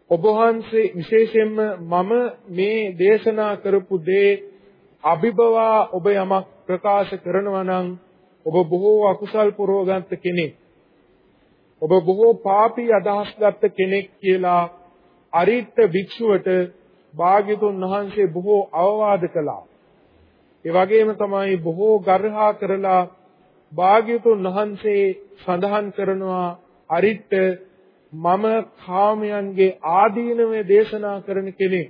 ඔබ වහන්සේ විශේෂයෙන්ම මම මේ දේශනා කරපු දේ අභිබවා ඔබ යමක් ප්‍රකාශ කරනවා නම් ඔබ බොහෝ අකුසල් පුරවගත් කෙනෙක්. ඔබ බොහෝ පාපී අදහස් ගත්ත කෙනෙක් කියලා අරිත්ත භික්ෂුවට භාග්‍යතුන් වහන්සේ බොහෝ අවවාද කළා. ඒ වගේම තමයි බොහෝ ගර්හා කරලා භාග්‍යතුන් වහන්සේ සඳහන් කරනවා අරිත්ත මම කාමයන්ගේ ආදීනවේ දේශනා කරන කෙනෙක්.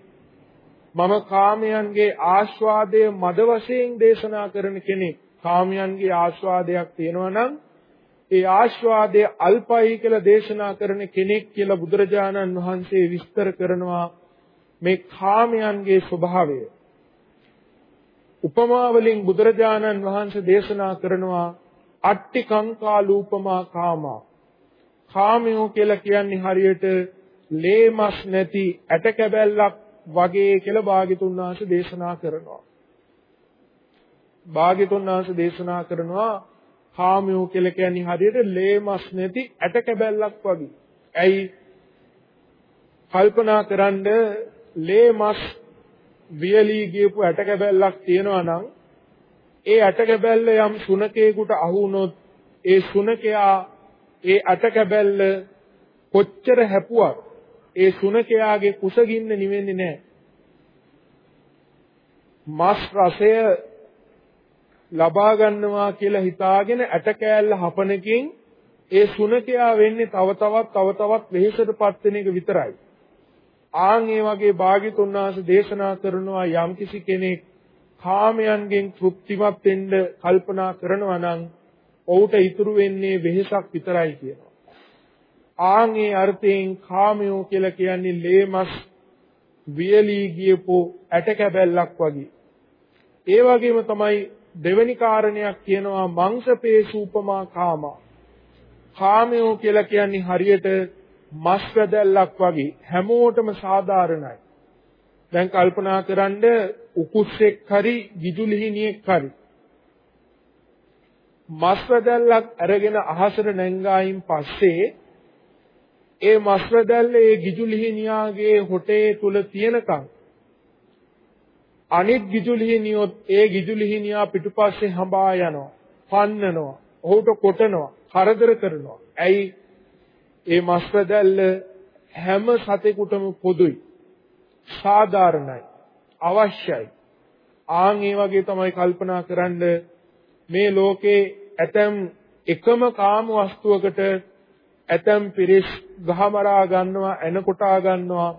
මම කාමයන්ගේ ආස්වාදය මද වශයෙන් දේශනා කරන කෙනෙක්. කාමයන්ගේ ආස්වාදයක් තියෙනවා නම් ඒ ආස්වාදය අල්පයි කියලා දේශනා කරන කෙනෙක් කියලා බුදුරජාණන් වහන්සේ විස්තර කරනවා මේ කාමයන්ගේ ස්වභාවය. උපමා වලින් බුදුරජාණන් වහන්සේ දේශනා කරනවා අට්ටි කංකාලූපමා කාමා. කාමයෝ කියලා කියන්නේ හරියට ලේමස් නැති ඇට කැබැල්ලක් වගේ කියලා භාග්‍යතුන් වහන්සේ දේශනා කරනවා. භාග්‍යතුන් වහන්සේ දේශනා කරනවා කාමයෝ කියලා කියන්නේ හරියට ලේ මස් නැති ඇට කැබැල්ලක් වගේ. ඇයි කල්පනා කරන්ඩ ලේ මස් වියලී ගියපු ඇට කැබැල්ලක් තියෙනවා නම් ඒ ඇට කැබැල්ල යම් සුනකේකට අහු වුණොත් ඒ සුනකයා ඒ ඇට කැබැල්ල කොච්චර හැපුවත් ඒ සුනකයාගේ කුසගින්න නිවෙන්නේ නැහැ. මස් රසය ලබා ගන්නවා කියලා හිතාගෙන ඇට කෑල්ල හපනකින් ඒ සුනකයා වෙන්නේ තව තවත් තව තවත් වෙහෙසටපත් වෙන එක විතරයි. ආන් ඒ වගේ භාග්‍යතුන් වහන්සේ දේශනා කරනවා යම්කිසි කෙනෙක් කාමයන්ගෙන් තෘප්තිමත් වෙන්න කල්පනා කරනවා නම් ඔහුට ඉතුරු වෙන්නේ වෙහෙසක් විතරයි කියනවා. ආන් ඒ අර්ථයෙන් කාමයෝ කියලා කියන්නේ ලේමස් වියලී ගියපු ඇට කැබැල්ලක් වගේ. ඒ වගේම තමයි දෙවෙනි කාරණයක් කියනවා මංසපේසූපමා කාමා. කාමයෝ කියලා කියන්නේ හරියට මස් වැදල්ලක් වගේ හැමෝටම සාධාරණයි. දැන් කල්පනා කරන්ඩ උකුස්සෙක් හරි විදුලිහිනියෙක් හරි මස් වැදල්ලක් අරගෙන අහසට නැංගායින් පස්සේ ඒ මස් වැදල්ල ඒ විදුලිහිනියාගේ හොටේ තුල තියෙනකන් අනිත් ගිජුලිහිනියොත් ඒ ගිජුලිහිනියා පිටුපස්සේ හඹා යනවා, පන්නනවා, ඔහුට කොටනවා, කරදර කරනවා. ඇයි? ඒ මස්පදැල්ල හැම සතෙකුටම පොදුයි. සාධාරණයි. අවශ්‍යයි. ආන් ඒ වගේ තමයි කල්පනා කරන්න මේ ලෝකේ ඇතම් එකම කාම වස්තුවකට ඇතම් පිරිස් ගහමරා ගන්නවා එන කොටා ගන්නවා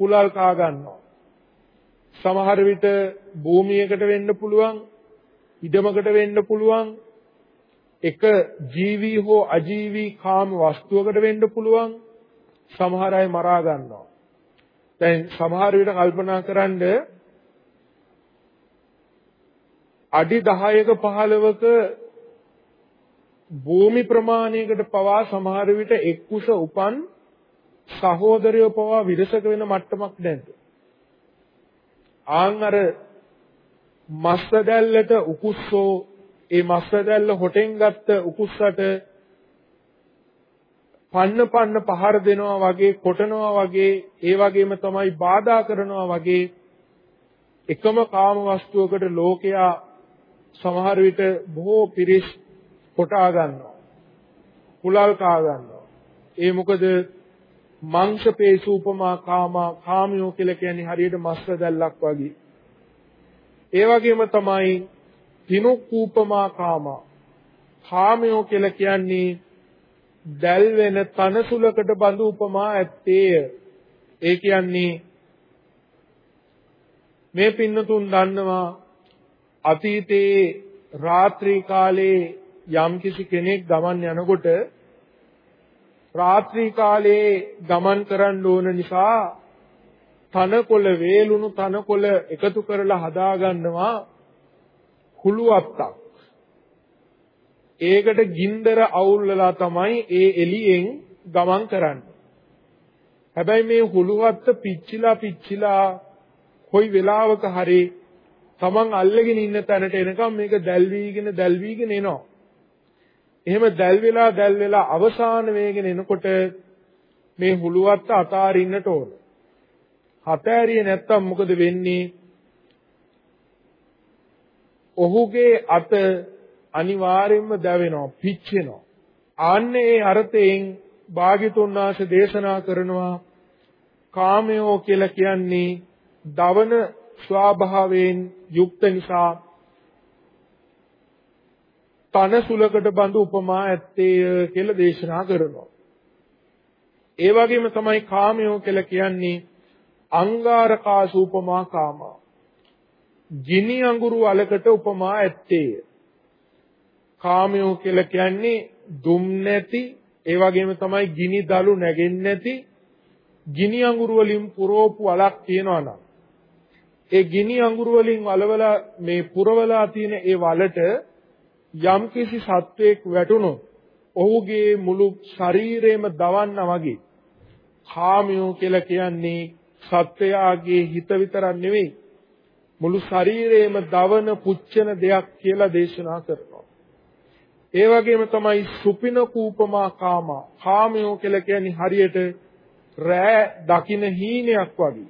කුලල් කා ගන්නවා. සමහර විට භූමියකට වෙන්න පුළුවන් ඉඩමකට වෙන්න පුළුවන් එක ජීවී හෝ අජීවී කාම වස්තුවකට වෙන්න පුළුවන් සමහර අය මරා ගන්නවා. දැන් සමහර විට කල්පනා කරන්ඩ අඩි 10ක 15ක භූමි ප්‍රමාණයකට පවා සමහර විට එක්කුස උපන් සහෝදරයෝ පවා විරසක වෙන මට්ටමක් නැද්ද ආන් අර මස්සදැල්ලට උකුස්සෝ ඒ මස්සදැල්ල හොටෙන් ගත්ත උකුස්සට පන්න පන්න පහර දෙනවා වගේ කොටනවා වගේ ඒ වගේම තමයි බාධා කරනවා වගේ එකම කාම වස්තුවකට ලෝකයා සමහර විට බොහෝ පිරිස් කොටා ගන්නවා කුලල් කා ගන්නවා ඒ මොකද මංශපේසු උපමා කාමා කාමියෝ කියලා කියන්නේ හරියට මස් දැල්ලක් වගේ. ඒ වගේම තමයි තිනුක්ූපමා කාමා. කාමියෝ කියලා කියන්නේ දැල් වෙන තනසුලකට බඳු උපමා ඇත්තේය. ඒ කියන්නේ මේ පින්නතුන් දන්නවා අතීතයේ රාත්‍රී කාලේ යම්කිසි කෙනෙක් ගමන් යනකොට රාත්‍රී කාලයේ ගමන් කරන්න ඕන නිසා තනකොළ වේලුණු තනකොළ එකතු කරලා හදා ගන්නවා කුළුවත්තක්. ඒකට ගින්දර අවුල්ලලා තමයි ඒ එළියෙන් ගමන් කරන්නේ. හැබැයි මේ හුළුවත්ත පිච්චිලා පිච්චිලා කොයි වෙලාවක හරි තමන් අල්ලගෙන ඉන්න තැනට එනකම් මේක දැල්විගෙන දැල්විගෙන එනවා. එහෙම දැල් වෙලා දැල් වෙලා අවසාන වේගෙන එනකොට මේ හුලුවත්ත අතාරින්නට ඕන. හතෑරියේ නැත්තම් මොකද වෙන්නේ? ඔහුගේ අත අනිවාර්යයෙන්ම දැවෙනවා, පිච්චෙනවා. ආන්නේ ඒ අර්ථයෙන් භාග්‍යතුන් වහන්සේ දේශනා කරනවා කාමයෝ කියලා කියන්නේ දවන ස්වභාවයෙන් යුක්ත නිසා තන සුලකට බඳු උපමා ඇත්තේය කියලා දේශනා කරනවා. ඒ වගේම තමයි කාමයෝ කියලා කියන්නේ අංගාරකාසු උපමා කාමා. ගිනි අඟුරු වලකට උපමා ඇත්තේය. කාමයෝ කියලා කියන්නේ දුම් නැති ඒ වගේම තමයි ගිනි දළු නැගෙන්නේ නැති ගිනි අඟුරු වලින් පුරෝපු වලක් තියනවා නම් ඒ ගිනි අඟුරු වලින් වලවලා මේ පුරවලා තියෙන ඒ වලට යම්කිසි සත්වයක් වැටුණොත් ඔහුගේ මුළු ශරීරයම දවන්නා වගේ කාමයෝ කියලා කියන්නේ සත්වයාගේ හිත විතරක් නෙවෙයි මුළු ශරීරේම දවන පුච්චන දෙයක් කියලා දේශනා කරනවා. ඒ වගේම තමයි සුපින කූපමා කාමා. කාමයෝ කියලා කියන්නේ හරියට රෑ දකින හීනයක් වගේ.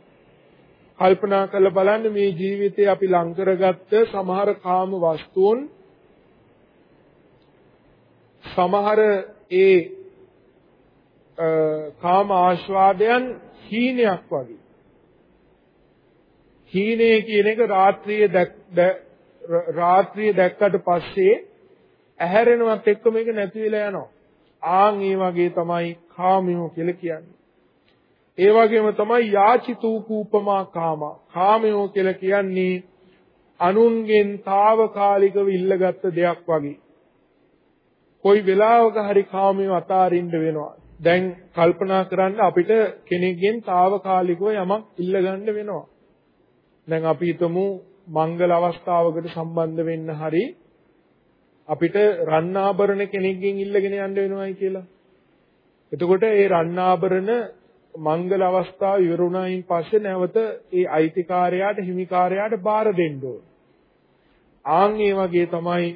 කල්පනා කරලා බලන්න මේ ජීවිතේ අපි ලං කරගත්ත සමහර කාම වස්තුන් සමහර ඒ කාම ආස්වාදයන් හීනයක් වගේ. හීනේ කියන එක රාත්‍රියේ රාත්‍රියේ දැක්කට පස්සේ ඇහැරෙනවත් එක්ක මේක නැති වෙලා යනවා. ආන් ඒ වගේ තමයි කාමයෝ කියලා කියන්නේ. ඒ වගේම තමයි යාචිතූ කූපමා කාම. කාමයෝ කියලා කියන්නේ අනුන්ගෙන් తాවකාලිකව ඉල්ලගත්ත දෙයක් වගේ. කොයි වෙලාවක හරි කාමයේ අතාරින්න වෙනවා. දැන් කල්පනා කරන්න අපිට කෙනෙක්ගෙන් తాවකාලිකව යමක් ඉල්ලගන්න වෙනවා. දැන් අපි හිතමු මංගල අවස්ථාවකට සම්බන්ධ වෙන්න හරි අපිට රන්නාභරණ කෙනෙක්ගෙන් ඉල්ලගෙන යන්න වෙනවයි කියලා. එතකොට ඒ රන්නාභරණ මංගල අවස්ථාව ඉවරුණායින් පස්සේ නැවත ඒ අයිතිකාරයාට හිමිකාරයාට බාර දෙන්න ඕන. ආන් ඒ වගේ තමයි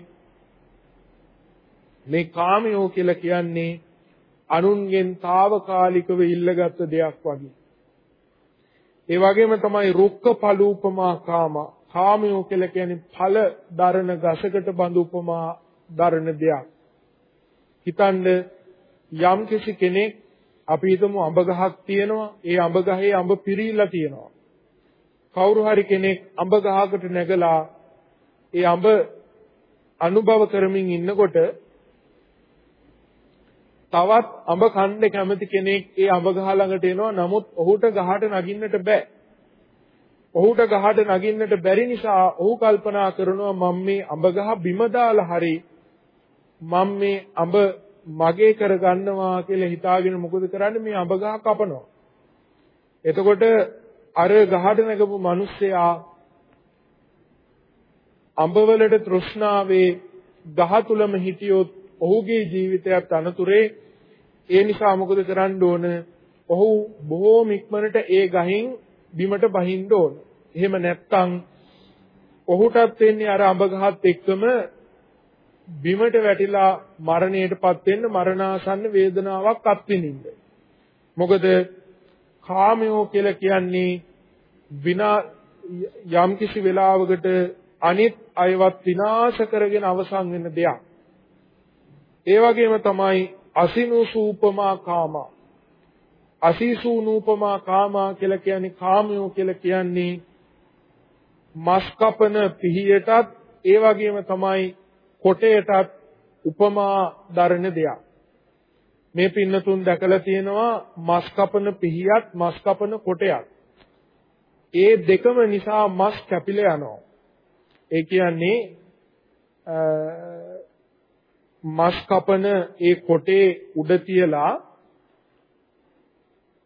මේ කාමයෝ කියලා කියන්නේ අනුන්ගෙන් తాවකාලිකව ඉල්ලගත් දෙයක් වගේ. ඒ වගේම තමයි රුක්ක පලූපමා කාම. කාමයෝ කියලා කියන්නේ ඵල දරන ගසකට බඳු උපමා දරන දෙයක්. හිතන්න යම් කිසි කෙනෙක් අපි හිතමු අඹ ගහක් තියෙනවා. ඒ අඹ ගහේ අඹ පිරීලා තියෙනවා. කවුරු හරි කෙනෙක් අඹ ගහකට නැගලා ඒ අඹ අනුභව කරමින් ඉන්නකොට තවත් අඹ කන්න කැමති කෙනෙක් ඒ අඹ ගහ ළඟට එනවා. නමුත් ඔහුට ගහට නගින්නට බෑ. ඔහුට ගහට නගින්නට බැරි නිසා ඔහු කල්පනා කරනවා මම මේ අඹ ගහ බිම දාලා හරි මම මේ අඹ මගේ කරගන්නවා කියලා හිතාගෙන මොකද කරන්නේ මේ අඹ ගහ කපනවා. එතකොට අර ගහට නැගපු මිනිස්සයා අඹවලට තෘෂ්ණාවේ ගහ තුලම හිටියොත් ඔහුගේ ජීවිතයත් අනතුරේ ඒ නිසා මොකද කරන්න ඕන? ඔහු බොහෝම ඉක්මනට ඒ ගහින් බිමට බහින්න ඕන. එහෙම නැත්නම් ඔහුටත් වෙන්නේ අර අඹ ගහත් එක්කම බිමට වැටිලා මරණයටපත් වෙන්න මරණාසන්න වේදනාවක් අත්විඳින්න. මොකද කාමයෝ කියලා කියන්නේ විනා යම්කිසි වෙලාවකට අනිත් අයවත් විනාශ කරගෙන අවසන් වෙන දෙයක්. ඒ වගේම තමයි අසිනුසූපමා කාමා. අසීසූනූපමා කාමා කියලා කියන්නේ කාමයෝ කියලා කියන්නේ මස් කපන පිහියටත් ඒ වගේම තමයි කොටයටත් උපමා දරන දෙයක්. මේ පින්නතුන් දැකලා තියෙනවා මස් කපන පිහියත් මස් කපන කොටයත්. ඒ දෙකම නිසා මස් කැපිලා යනවා. ඒ කියන්නේ මස් කපන ඒ කොටේ උඩ තියලා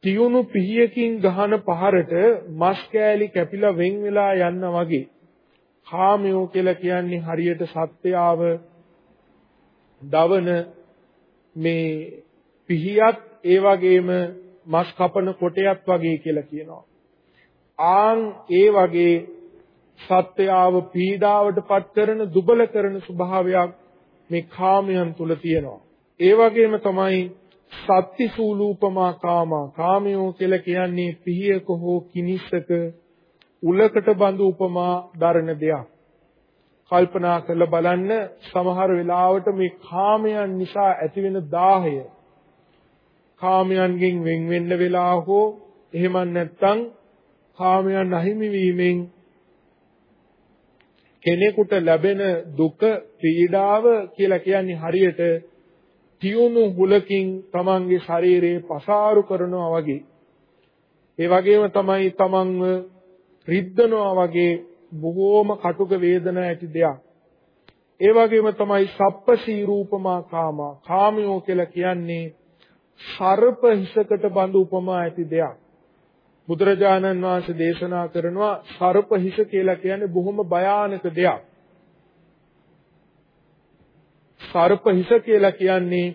තියුණු පිහියකින් ගහන පහරට මස් කෑලි කැපිලා වෙන් වෙලා යන්න වගේ කාමයෝ කියලා කියන්නේ හරියට සත්‍යාව දවන මේ පිහියත් ඒ වගේම මස් කපන කොටයක් වගේ කියලා කියනවා. ආන් ඒ වගේ සත්‍යාව පීඩාවට පත් කරන දුබල කරන ස්වභාවයක් මේ කාමයන් තුල තියෙනවා. ඒ වගේම තමයි සත්‍ති සූලූපමා කාමා කාමයෝ කියලා කියන්නේ පිහියක හෝ කිනිස්සක උලකට බඳු උපමා දරන දෙයක්. කල්පනා කරලා බලන්න සමහර වෙලාවට මේ කාමයන් නිසා ඇතිවෙන දාහය කාමයන්ගෙන් වෙන් වෙන්න වෙලා හෝ එහෙම නැත්නම් කාමයන් අහිමි වීමෙන් කෙනෙකුට ලැබෙන දුක පීඩාව කියලා කියන්නේ හරියට තියුණු හුලකින් තමන්ගේ ශරීරයේ පසාරු කරනවා වගේ ඒ වගේම තමයි තමන්ව රිද්දනවා වගේ බොහෝම කටුක වේදනා ඇති දෙයක්. ඒ වගේම තමයි සප්පසී රූපමා කාමා. කාමයෝ කියලා කියන්නේ සර්ප හිසකට බඳු උපමා ඇති දෙයක්. බුදුරජාණන් වහන්සේ දේශනා කරනවා සර්ප හිස කියලා කියන්නේ බොහොම භයානක දෙයක්. සර්ප හිස කියලා කියන්නේ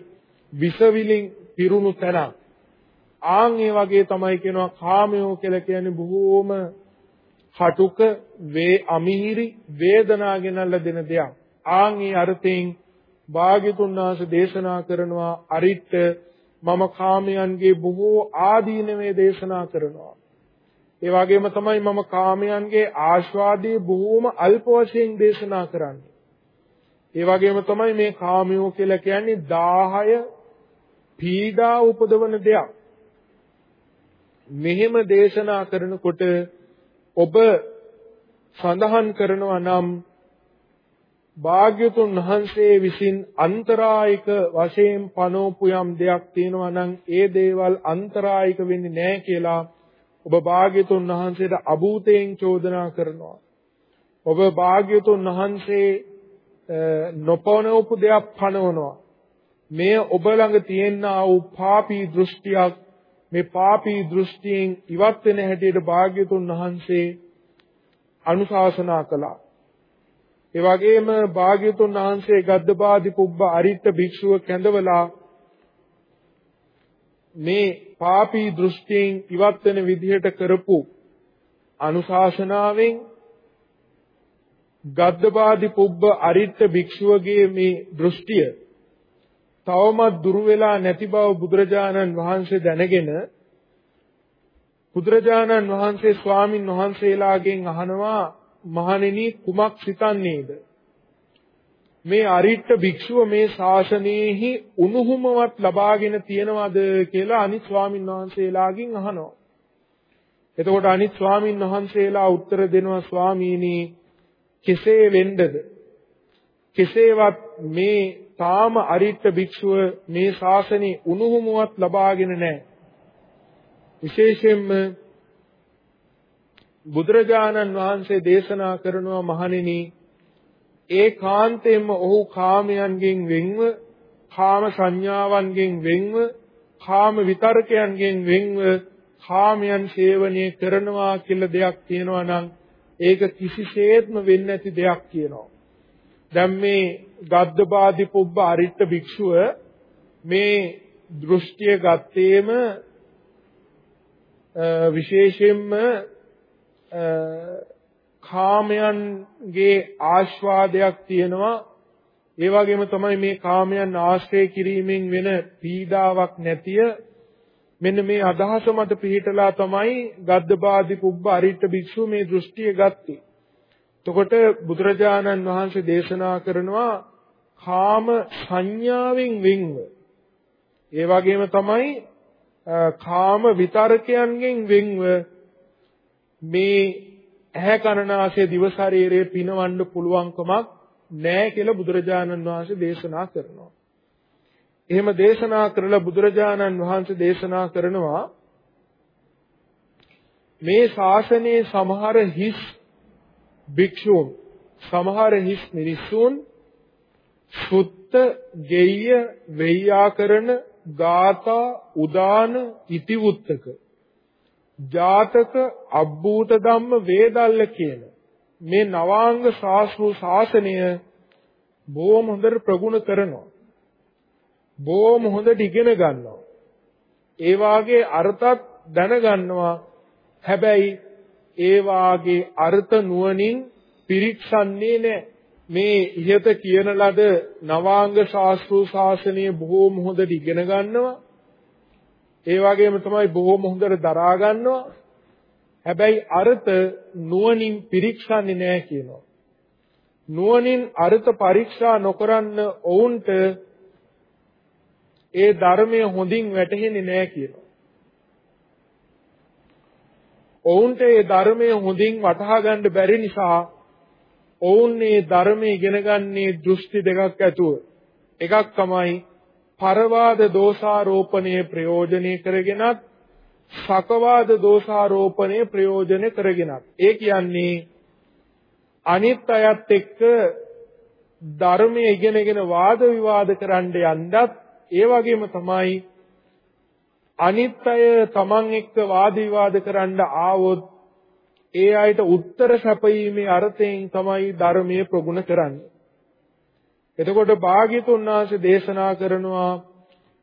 විස විලින් පිරුණු තැනක්. ආන් ඒ වගේ තමයි කියනවා කාමයෝ කියලා කියන්නේ බොහෝම කටුක වේ අමිහිරි වේදනා ගෙනල්ලා දෙන දෙයක්. ආන් මේ අර්ථයෙන් භාග්‍යතුන් වහන්සේ දේශනා කරනවා අරිට මම කාමයන්ගේ බොහෝ ආදීනවේ දේශනා කරනවා. ඒ වගේම තමයි මම කාමයන්ගේ ආස්වාදයේ බොහෝම අල්ප වශයෙන් දේශනා කරන්නේ. ඒ වගේම තමයි මේ කාමයෝ කියලා කියන්නේ 10 පීඩා උපදවන දෙයක්. මෙහෙම දේශනා කරනකොට ඔබ සඳහන් කරනවා නම් භාග්‍යතුන් වහන්සේ විසින් අන්තරායික වශයෙන් පනෝපු යම් දෙයක් තියෙනවා නම් ඒ දේවල් අන්තරායික වෙන්නේ නැහැ කියලා ඔබ භාග්‍යතුන් වහන්සේට අභූතයෙන් චෝදනා කරනවා. ඔබ භාග්‍යතුන් වහන්සේ නොපනවපු දෙයක් පනවනවා. මේ ඔබ ළඟ තියෙනා වූ පාපී දෘෂ්ටියක් මේ පාපී දෘෂ්ටියෙන් ඉවත් වෙන හැටියට භාග්‍යතුන් වහන්සේ අනුශාසනා කළා. ඒ වගේම භාග්‍යතුන් වහන්සේ ගද්දපාදි පුබ්බ අරිත්ත භික්ෂුව කැඳවලා මේ පාපී දෘෂ්ටියෙන් ඉවත් වෙන විදිහට කරපු අනුශාසනාවෙන් ගද්දපාදි පුබ්බ අරිත්ත භික්ෂුවගේ මේ දෘෂ්ටිය තවමත් දුරු වෙලා නැති බව බුදුරජාණන් වහන්සේ දැනගෙන බුදුරජාණන් වහන්සේ ස්වාමින් වහන්සේලාගෙන් අහනවා මහණෙනි කුමක් සිතන්නේද? මේ අරිට්ඨ භික්ෂුව මේ ශාසනයෙහි උණුහුමවත් ලබාගෙන තියනවද කියලා අනිත් ස්වාමින් වහන්සේලාගෙන් අහනවා. එතකොට අනිත් ස්වාමින් වහන්සේලා උත්තර දෙනවා ස්වාමීනි කෙසේ වෙන්නද? කෙසේවත් මේ තාම අරිට්ඨ භික්ෂුව මේ ශාසනයේ උණුහුමුවත් ලබාගෙන නැහැ. විශේෂයෙන්ම බුදුරජාණන් වහන්සේ දේශනා කරනවා මහණෙනි ඒකාන්තයෙන්ම ඔහු කාමයන්ගෙන් වෙන්ව කාම සංඥාවන්ගෙන් වෙන්ව කාම විතර්කයන්ගෙන් වෙන්ව කාමයන් සේවනය කරනවා කියලා දෙයක් තියෙනවා නම් ඒක කිසිසේත්ම වෙන්නේ නැති දෙයක් කියනවා. දැන් මේ ගද්දපාදි පුබ්බ අරිට්ඨ භික්ෂුව මේ දෘෂ්ටිය ගත්තේම විශේෂයෙන්ම කාමයන්ගේ ආස්වාදයක් තියෙනවා. ඒ වගේම තමයි මේ කාමයන් ආශ්‍රය කිරීමෙන් වෙන පීඩාවක් නැතිය. මෙන්න මේ අදහස මත පිළිටලා තමයි ගද්දපාදි පුබ්බ අරිට්ඨ භික්ෂුව මේ දෘෂ්ටිය ගත්තේ. එතකොට බුදුරජාණන් වහන්සේ දේශනා කරනවා කාම සංඥාවෙන් වින්ව. ඒ වගේම තමයි කාම විතරකයන්ගෙන් වින්ව. මේ ඇහැ කනනාසය දිව ශරීරයේ පිනවන්න පුළුවන්කමක් නැහැ කියලා බුදුරජාණන් වහන්සේ දේශනා කරනවා. එහෙම දේශනා කරලා බුදුරජාණන් වහන්සේ දේශනා කරනවා මේ ශාසනයේ සමහර හිස් භික්ෂූන් සමහර හිස් මිනිසුන් සුත්ත ගෙය්‍ය වෙය්‍යාකරණ ගාථා උදාන ඉතිවුත්තක ජාතක අබ්බූත ධම්ම වේදල්ල කියන මේ නවාංග ශාස්ත්‍රු ශාසනය බොහොම හොඳට ප්‍රගුණ කරනවා බොහොම හොඳට ඉගෙන ගන්නවා ඒ වාගේ අර්ථත් දැනගන්නවා හැබැයි ඒ වාගේ අර්ථ නුවණින් පිරික්සන්නේ නැහැ. මේ ඉහත කියන ලද නවාංග ශාස්ත්‍රු ශාසනය බොහෝම හොඳට ඉගෙන ගන්නවා. ඒ වගේම තමයි බොහෝම හොඳට දරා ගන්නවා. හැබැයි අර්ථ නුවණින් පිරික්සන්නේ නැහැ කියනවා. නුවණින් අර්ථ පරීක්ෂා නොකරන ඔවුන්ට ඒ ධර්මය හොඳින් වැටහෙන්නේ නැහැ කියනවා. ඔවුන්ට ඒ ධර්මය හොඳින් වටහා ගන්න බැරි නිසා ඔවුන් මේ ධර්මය ඉගෙන ගන්නේ දෘෂ්ටි දෙකක් ඇතුව. එකක් තමයි පරවාද දෝෂාරෝපණය ප්‍රයෝජනෙ කරගෙනත් සකවාද දෝෂාරෝපණය ප්‍රයෝජන කරගෙනත්. ඒ කියන්නේ අනිත් අයත් එක්ක ධර්මය ඉගෙනගෙන වාද විවාද කරන්න යන්නත් ඒ වගේම තමයි අනිත් අය තමන් එක්ක වාද විවාද කරන්න ආවොත් ඒ අයට උත්තර සැපීමේ අර්ථයෙන් තමයි ධර්මයේ ප්‍රගුණ කරන්නේ. එතකොට භාග්‍යතුන් වහන්සේ දේශනා කරනවා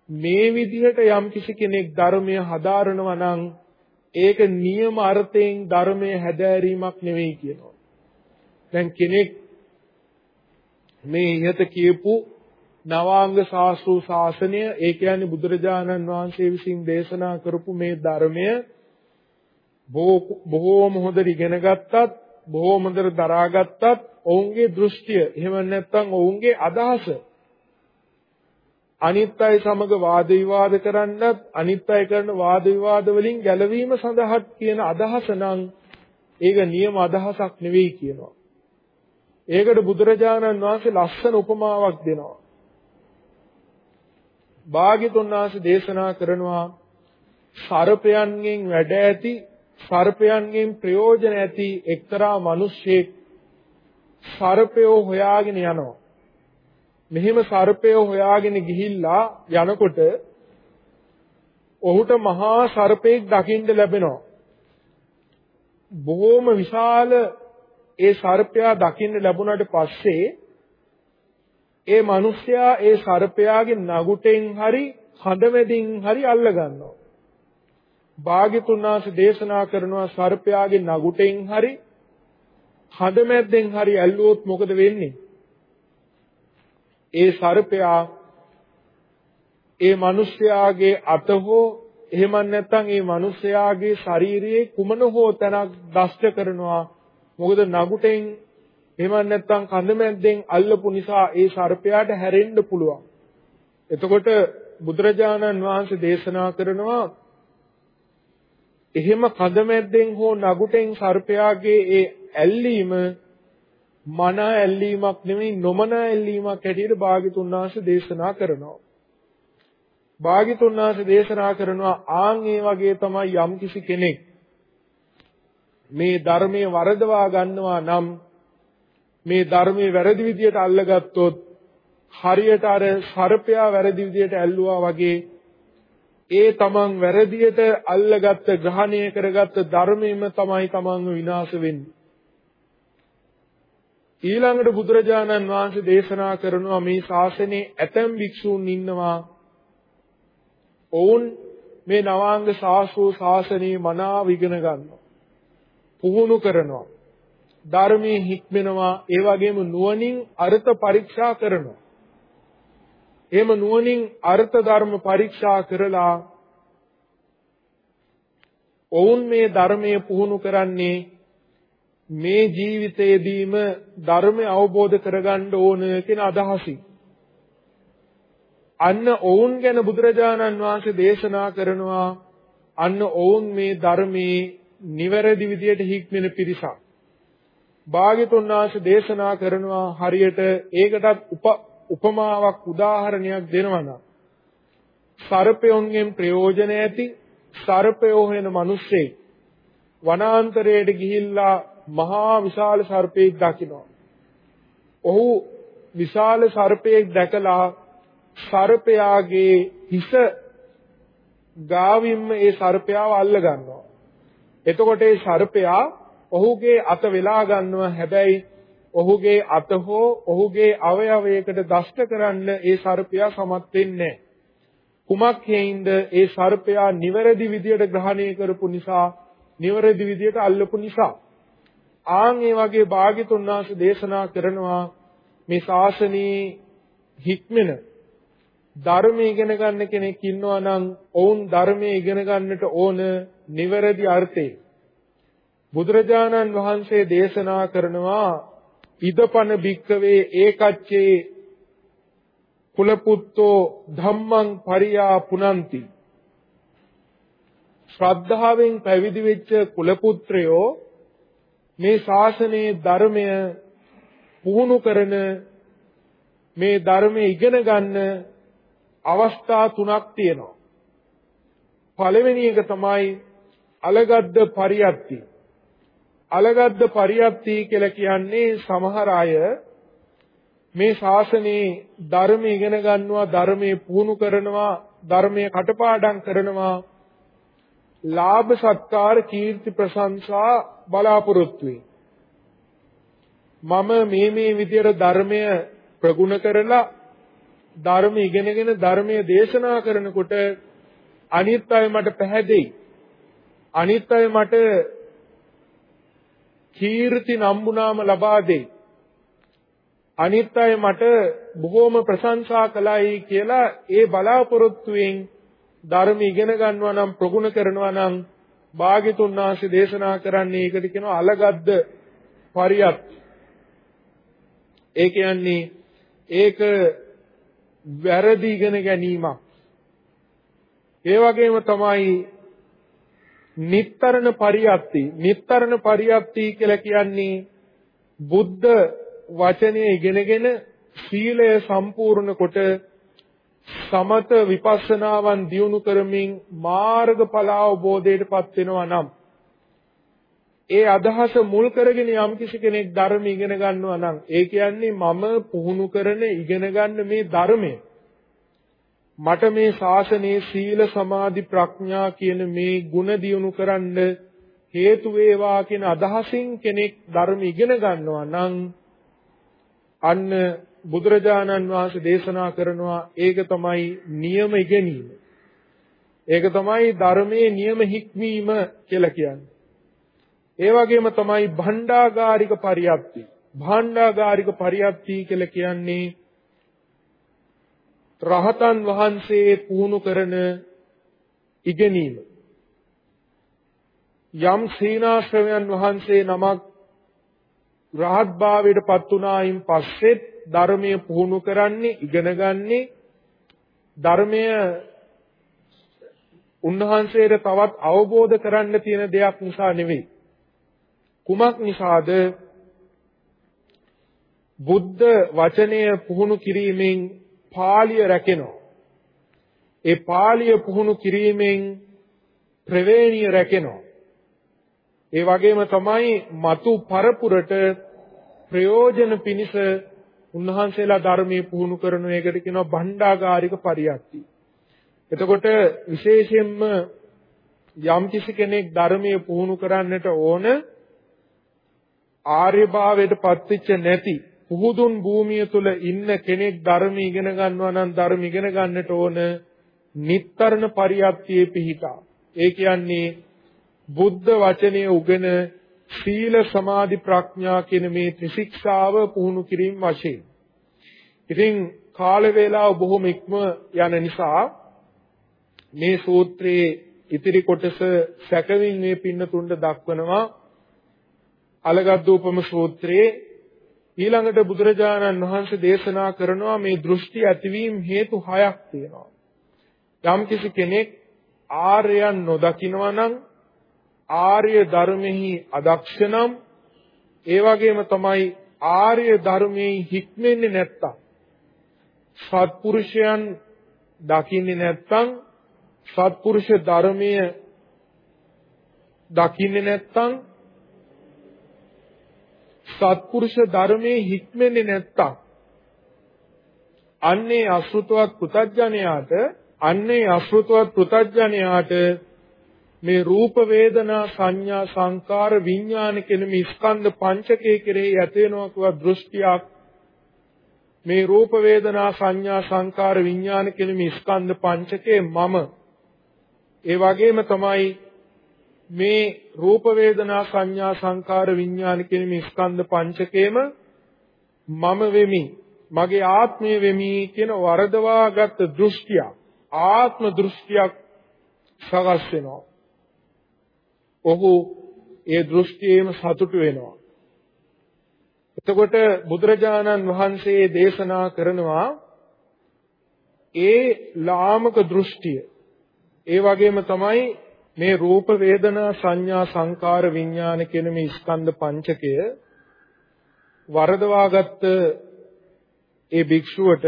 මේ විදිහට යම් කිසි කෙනෙක් ධර්මය හදාරනවා නම් ඒක නියම අර්ථයෙන් ධර්මයේ හැදෑරීමක් නෙවෙයි කියනවා. දැන් කෙනෙක් මේ ඉහත කියපු නවාංග ශාස්ත්‍රු ශාසනය ඒ කියන්නේ බුදුරජාණන් වහන්සේ විසින් දේශනා කරපු මේ ධර්මය බොහෝම හොඳට ඉගෙන ගත්තත් බොහෝම හොඳට දරාගත්තත් ඔවුන්ගේ දෘෂ්ටිය එහෙම නැත්නම් ඔවුන්ගේ අදහස අනිත් අය සමග වාද විවාද කරන්නත් අනිත් අය කරන වාද විවාද වලින් ගැලවීම සඳහා කියන අදහස නම් ඒක නියම අදහසක් නෙවෙයි කියනවා. ඒකට බුදුරජාණන් වහන්සේ ලස්සන උපමාවක් දෙනවා. භාග්‍යතුන් වහන්සේ දේශනා කරනවා සර්පයන්ගෙන් වැඩ ඇති සර්පයන්ගෙන් ප්‍රයෝජන ඇති එක්තරා මිනිසෙක් සර්පයෝ හොයාගෙන යනවා. මෙහෙම සර්පයෝ හොයාගෙන ගිහිල්ලා යනකොට ඔහුට මහා සර්පෙක් දකින්න ලැබෙනවා. බොහොම විශාල ඒ සර්පයා දකින්න ලැබුණාට පස්සේ ඒ මිනිසයා ඒ සර්පයාගේ නගුටෙන් හරි හඳමැදින් හරි අල්ල ගන්නවා. භාග්‍යතුන් වහන්සේ දේශනා කරනවා සර්පයාගේ නගුටෙන් හරි හඳමැද්දෙන් හරි ඇල්ලුවොත් මොකද වෙන්නේ? ඒ සර්පයා ඒ මිනිස්යාගේ අත හෝ එහෙම නැත්නම් ඒ මිනිස්යාගේ ශරීරයේ කුමන හෝ තැනක් දෂ්ට කරනවා මොකද නගුටෙන් එහෙම නැත්නම් කඳමැද්දෙන් අල්ලපු නිසා ඒ සර්පයාට හැරෙන්න පුළුවන් එතකොට බුදුරජාණන් වහන්සේ දේශනා කරනවා එහෙම කඳමැද්දෙන් හෝ නගුටෙන් සර්පයාගේ ඒ ඇල්ලීම මන ඇල්ලීමක් නෙමෙයි නොමන ඇල්ලීමක් හැටියට භාග්‍යතුන් වහන්සේ දේශනා කරනවා. භාග්‍යතුන් වහන්සේ දේශනා කරනවා ආන් ඒ වගේ තමයි යම්කිසි කෙනෙක් මේ ධර්මයේ වරදවා ගන්නවා නම් මේ ධර්මයේ වැරදි විදියට අල්ලගත්තොත් හරියට අර සර්පයා වැරදි විදියට ඇල්ලුවා වගේ ඒ තමන් වැරදියට අල්ලගත්ත ග්‍රහණය කරගත්ත ධර්මයෙන්ම තමයි තමන්ව විනාශ වෙන්නේ. ඊළඟට බුදුරජාණන් වහන්සේ දේශනා කරනවා මේ ශාසනයේ ඇතැම් භික්ෂූන් ඉන්නවා. ඔවුන් මේ නවාංග ශාස්ත්‍රෝ ශාසනයේ මනාව ඉගෙන ගන්නවා. පුහුණු කරනවා. ධර්මයේ හික්මෙනවා. ඒ වගේම නුවණින් අර්ථ පරීක්ෂා කරනවා. එහෙම නුවණින් අර්ථ ධර්ම පරීක්ෂා කරලා ඔවුන් මේ ධර්මයේ පුහුණු කරන්නේ මේ ජීවිතයේදීම ධර්මය අවබෝධ කරගන්න ඕන කියන අදහසින් අන්න ඔවුන් ගැන බුදුරජාණන් වහන්සේ දේශනා කරනවා අන්න ඔවුන් මේ ධර්මයේ නිවැරදි විදියට හික්මෙන පිරිසක්. භාග්‍යතුන් වහන්සේ දේශනා කරනවා හරියට ඒකටත් උපමාවක් උදාහරණයක් දෙනවා නම් සර්පයන්ගෙන් ප්‍රයෝජන ඇති සර්පයෝ වෙන මිනිස්සේ වනාන්තරයට ගිහිල්ලා මහා විශාල සර්පයෙක් දකිනවා. ඔහු විශාල සර්පයෙක් දැකලා සර්පයාගේ හිස ගාවින්ම ඒ සර්පයාව අල්ල ගන්නවා. එතකොට ඒ සර්පයා ඔහුගේ අත වෙලා ගන්නවා හැබැයි ඔහුගේ අත හෝ ඔහුගේ අවයවයකට දෂ්ට කරන්න ඒ සර්පයා සමත් වෙන්නේ කුමක් හේින්ද ඒ සර්පයා නිවැරදි විදියට ග්‍රහණය කරපු නිසා නිවැරදි විදියට අල්ලපු නිසා. ආන් ඒ වගේ භාග්‍යතුන් වහන්සේ දේශනා කරනවා මේ ශාසනයේ හික්මෙන. ධර්මයේ ඉගෙන ගන්න කෙනෙක් ඉන්නවා නම් ඔවුන් ධර්මයේ ඉගෙන ගන්නට ඕන නිවැරදි අර්ථේ බුදුරජාණන් වහන්සේ දේශනා කරනවා ඉදපන භික්කවේ ඒකච්චේ කුලපුත්තෝ ධම්මං පරියා පුනන්ති ශ්‍රද්ධාවෙන් පැවිදි වෙච්ච කුලපුත්‍රයෝ මේ ශාසනයේ ධර්මය පුහුණු කරන මේ ධර්මය ඉගෙන ගන්න අවස්ථා තුනක් තියෙනවා. පළවෙනි එක තමයි අලගද්ද පරියත්ති. අලගද්ද පරියත්ති කියලා කියන්නේ සමහර අය මේ ශාසනයේ ධර්ම ඉගෙන ගන්නවා ධර්මයේ පුහුණු කරනවා ධර්මයේ කටපාඩම් කරනවා ලාභ සත්කාර කීර්ති ප්‍රශංසා බලාපොරොත්තු වෙයි. මම මේ මේ විදියට ධර්මය ප්‍රගුණ කරලා ධර්ම ඉගෙනගෙන ධර්මයේ දේශනා කරනකොට අනිත් අය මට පැහැදෙයි. අනිත් අය මට කීර්ති නම්බුනාම ලබා දෙයි. අනිත් අය මට බොහෝම ප්‍රශංසා කළයි කියලා ඒ බලාපොරොත්තුෙන් ධර්ම ඉගෙන ගන්නවා නම් ප්‍රගුණ කරනවා නම් භාග්‍යතුන් වහන්සේ දේශනා කරන්නේ ඒකට කියනවා අලගද්ද පරියත්. ඒ කියන්නේ ඒක වැරදි ඉගෙන ගැනීමක්. ඒ වගේම තමයි නිත්තරණ පරියප්ති. නිත්තරණ පරියප්ති කියලා කියන්නේ බුද්ධ වචනය ඉගෙනගෙන සීලය සම්පූර්ණ කොට සමත විපස්සනාවන් දියුණු කරමින් මාර්ගඵල අවබෝධයටපත් වෙනවා නම් ඒ අදහස මුල් කරගෙන යම් කිසි කෙනෙක් ධර්ම ඉගෙන ගන්නවා නම් ඒ කියන්නේ මම පුහුණු කරන ඉගෙන ගන්න මේ ධර්මය මට මේ ශාසනයේ සීල සමාධි ප්‍රඥා කියන මේ ගුණ දියුණු කරන්න හේතු වේවා කියන අදහසින් කෙනෙක් ධර්ම ඉගෙන ගන්නවා නම් අන්න බුදුරජාණන් වහන්සේ දේශනා කරනවා ඒක තමයි නියම ඉගෙනීම. ඒක තමයි ධර්මයේ නියම හික්මීම කියලා කියන්නේ. ඒ වගේම තමයි භණ්ඩාගාරික පරියප්ති. භණ්ඩාගාරික පරියප්ති කියලා කියන්නේ රහතන් වහන්සේ පුහුණු කරන ඉගෙනීම. යම් සීනාශ්‍රවයන් වහන්සේ නමක් රහත් භාවයට පත් වුණායින් පස්සෙත් ධර්මය පුහුණු කරන්නේ ඉගෙනගන්නේ ධර්මය උන්වහන්සේට තවත් අවබෝධ කරන්න තියෙන දෙයක් නිසා නෙවෙයි. කුමක් නිසාද බුද්ධ වචනය පුහුණු කිරීමෙන් පාළිය රැකෙනවා. ඒ පාළිය පුහුණු කිරීමෙන් ප්‍රවේණිය රැකෙනවා. ඒ වගේම තමයි మతు පරපුරට ප්‍රයෝජන පිණිස උන්වහන්සේලා ධර්මයේ පුහුණු කරන එකට කියනවා භණ්ඩාගාරික පරියක්ති. එතකොට විශේෂයෙන්ම යම් කිසි කෙනෙක් ධර්මයේ පුහුණු කරන්නට ඕන ආර්යභාවයට පත්වෙච්ච නැති පුහුදුන් භූමිය තුල ඉන්න කෙනෙක් ධර්ම ඉගෙන ගන්නවා නම් ධර්ම ඉගෙන ගන්නට ඕන නිත්තරණ පරියප්තියේ පිහිටා. ඒ කියන්නේ බුද්ධ වචනය උගෙන සීල සමාධි ප්‍රඥා කියන මේ ත්‍රිශික්ෂාව පුහුණු කිරීම වශයෙන්. ඉතින් කාල වේලාව බොහොම ඉක්ම යන නිසා මේ සූත්‍රයේ ඉතිරි කොටස සැකවින් මේ පින්නතුන්ට දක්වනවා අලගද්දූපම සූත්‍රයේ ඊළඟට බුදුරජාණන් වහන්සේ දේශනා කරනවා මේ දෘෂ්ටි ඇතිවීම හේතු හයක් තියෙනවා. යම්කිසි කෙනෙක් ආර්යයන් නොදකිනවා නම් ආර්ය ධර්මෙහි අදක්ෂ නම් ඒ වගේම තමයි ආර්ය ධර්මයේ හික්මෙන්නේ නැත්තම් සත්පුරුෂයන් දකින්නේ නැත්තම් සත්පුරුෂ ධර්මය දකින්නේ නැත්තම් සත්පුරුෂ ධර්මයේ හික්මෙන්නේ නැත්තම් අන්නේ අසෘතවත් පුතඥයාට අන්නේ අසෘතවත් පුතඥයාට මේ රූප වේදනා සංඥා සංකාර විඥාන කියන මේ ස්කන්ධ පංචකය කෙරෙහි ඇති වෙනවා කියව දෘෂ්ටියක්. මේ රූප වේදනා සංඥා සංකාර විඥාන කියන මේ ස්කන්ධ පංචකේ මම. ඒ වගේම තමයි මේ රූප වේදනා සංඥා සංකාර විඥාන කියන මේ ස්කන්ධ පංචකේම මම වෙමි මගේ ආත්මය වෙමි කියන වරදවාගත් දෘෂ්ටිය ආත්ම දෘෂ්ටියක් සකස් වෙනවා. ඔහු ඒ දෘෂ්ටියේම සතුටු වෙනවා. එතකොට බුදුරජාණන් වහන්සේ දේශනා කරනවා ඒ ලාමක දෘෂ්ටිය. ඒ වගේම තමයි මේ රූප වේදනා සංඥා සංකාර විඥාන කියන මේ ස්කන්ධ පංචකය වරදවාගත්ත ඒ භික්ෂුවට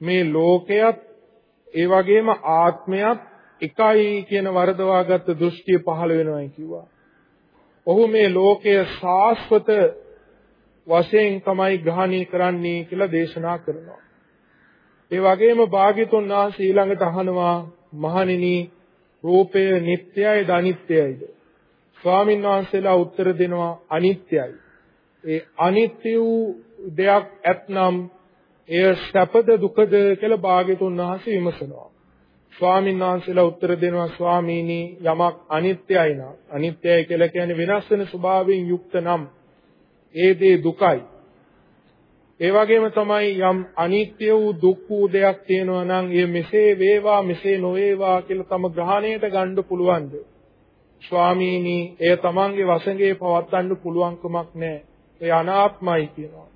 මේ ලෝකයක් ඒ වගේම ආත්මයක් එකයි කියන වරදවාගත්ත දෘෂ්ටිය පහළ වෙනවායි කිව්වා. ඔහු මේ ලෝකය සාස්වත වශයෙන් තමයි ග්‍රහණය කරන්නේ කියලා දේශනා කරනවා. ඒ වගේම භාග්‍යතුන් වහන්සේ ඊළඟට අහනවා මහණෙනි රූපය නිට්ටයයිද අනිත්‍යයිද? ස්වාමීන් වහන්සේලා උත්තර දෙනවා අනිත්‍යයි. ඒ අනිත්‍ය වූ දෙයක් ඇතනම් එය සැපද දුකද කියලා භාග්‍යතුන් වහන්සේ විමසනවා. ස්වාමීන් වහන්සේලා උත්තර දෙනවා ස්වාමීනි යමක් අනිත්‍යයි නම් අනිත්‍යයි කියලා කියන්නේ වෙනස් වෙන ස්වභාවයෙන් යුක්ත නම් ඒ දේ දුකයි. ඒ වගේම තමයි යම් අනිත්‍ය වූ දුක් වූ දෙයක් තියෙනවා නම් ඒ මෙසේ වේවා මෙසේ නොවේවා කියලා තම ග්‍රහණයට ගන්න පුළුවන්ද? ස්වාමීනි එය තමන්ගේ වසඟේ පවත්වන්න පුළුවන්කමක් නැහැ. ඒ අනාත්මයි කියනවා.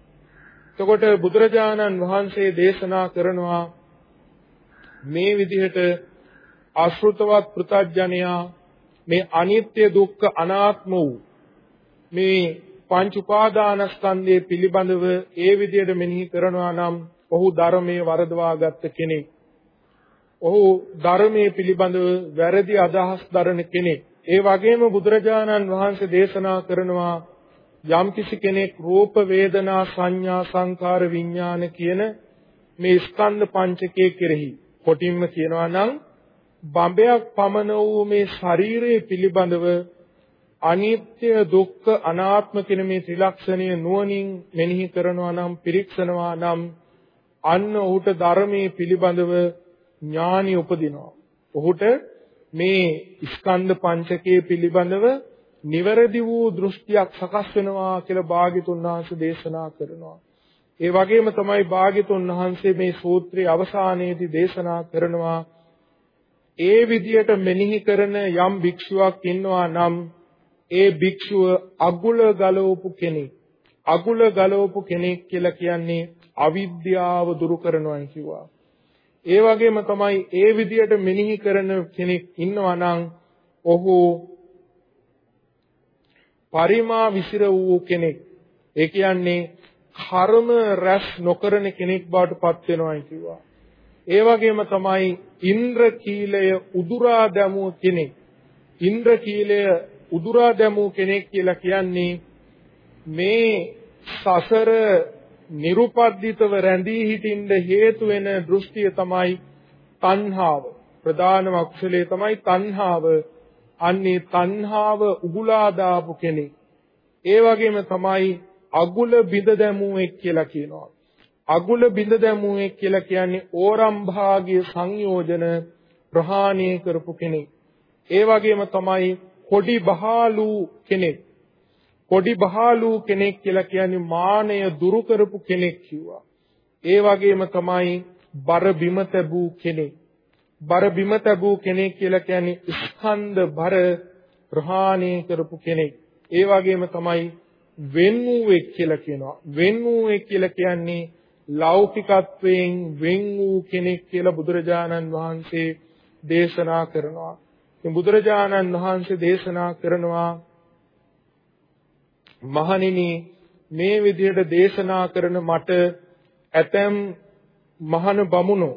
එතකොට බුදුරජාණන් වහන්සේ දේශනා කරනවා මේ විදිහට අශෘතවත් පෘථජ්ජනයා මේ අනිත්‍ය දුක්ඛ අනාත්ම වූ මේ පංච උපාදානස්කන්ධය පිළිබඳව ඒ විදිහට මෙනෙහි කරනවා නම් ඔහු ධර්මයේ වරදවාගත් කෙනෙක්. ඔහු ධර්මයේ පිළිබඳව වැරදි අදහස් දරන කෙනෙක්. ඒ වගේම බුදුරජාණන් වහන්සේ දේශනා කරනවා යම්කිසි කෙනෙක් රූප වේදනා සංඥා සංකාර විඥාන කියන මේ ස්කන්ධ පංචකයේ කෙරෙහි කොටින්ම කියනවා නම් බඹයක් පමණ වූ මේ ශරීරය පිළිබඳව අනිත්‍ය දුක්ඛ අනාත්ම කියන මේ ත්‍රිලක්ෂණය නුවණින් මෙනෙහි කරනවා නම් පිරික්සනවා නම් අන්න ඔහුට ධර්මයේ පිළිබඳව ඥානිය උපදිනවා. ඔහුට මේ ස්කන්ධ පංචකයේ පිළිබඳව නිවැරදි වූ දෘෂ්ටියක් සකස් වෙනවා කියලා භාග්‍යතුන් වහන්සේ දේශනා කරනවා. ඒ වගේම තමයි භාග්‍යතුන් වහන්සේ මේ සූත්‍රයේ අවසානයේදී දේශනා කරනවා ඒ විදියට මෙනෙහි කරන යම් භික්ෂුවක් ඉන්නවා නම් ඒ භික්ෂුව අගුල ගලවපු කෙනෙක්. අගුල ගලවපු කෙනෙක් කියලා කියන්නේ අවිද්‍යාව දුරු කරනවා කිව්වා. ඒ වගේම තමයි ඒ විදියට මෙනෙහි කරන කෙනෙක් ඉන්නවා නම් ඔහු පරිමා විසිර වූ කෙනෙක්. ඒ කියන්නේ කර්ම රැස් නොකරන කෙනෙක් බවට පත් වෙනවායි කිව්වා. ඒ වගේම තමයි ඉන්ද්‍ර කීලය උදුරා දැමුව කෙනෙක්. ඉන්ද්‍ර කීලය උදුරා දැමූ කෙනෙක් කියලා කියන්නේ මේ සසර nirupadditව රැඳී හිටින්න හේතු වෙන දෘෂ්ටිය තමයි තණ්හාව. ප්‍රධානම අකුසලයේ තමයි තණ්හාව. අන්නේ තණ්හාව උගුලා දාපු කෙනෙක්. ඒ වගේම තමයි අගුල බිඳ දැමුවෙක් කියලා කියනවා. අගුල බිඳ දැමුවෙක් කියලා කියන්නේ ඕරම් භාගීය සංයෝජන ප්‍රහාණය කරපු කෙනෙක්. ඒ වගේම තමයි කොඩි බහාලු කෙනෙක්. කොඩි බහාලු කෙනෙක් කියලා කියන්නේ මානය දුරු කරපු කෙනෙක් කිව්වා. ඒ වගේම තමයි බර බිම තැබූ කෙනෙක්. බර බිම තැබූ කෙනෙක් කියලා කියන්නේ ස්කන්ධ බර ප්‍රහාණය කරපු කෙනෙක්. ඒ වගේම තමයි වෙන් වූෙක් කියලා කියනවා. වෙන් වූෙක් කියලා කියන්නේ ලෞකිකත්වයෙන් වෙන් වූ කෙනෙක් කියලා බුදුරජාණන් වහන්සේ දේශනා කරනවා. ඉතින් බුදුරජාණන් වහන්සේ දේශනා කරනවා මහණෙනි මේ විදිහට දේශනා කරන මට ඇතැම් මහණ බමුණෝ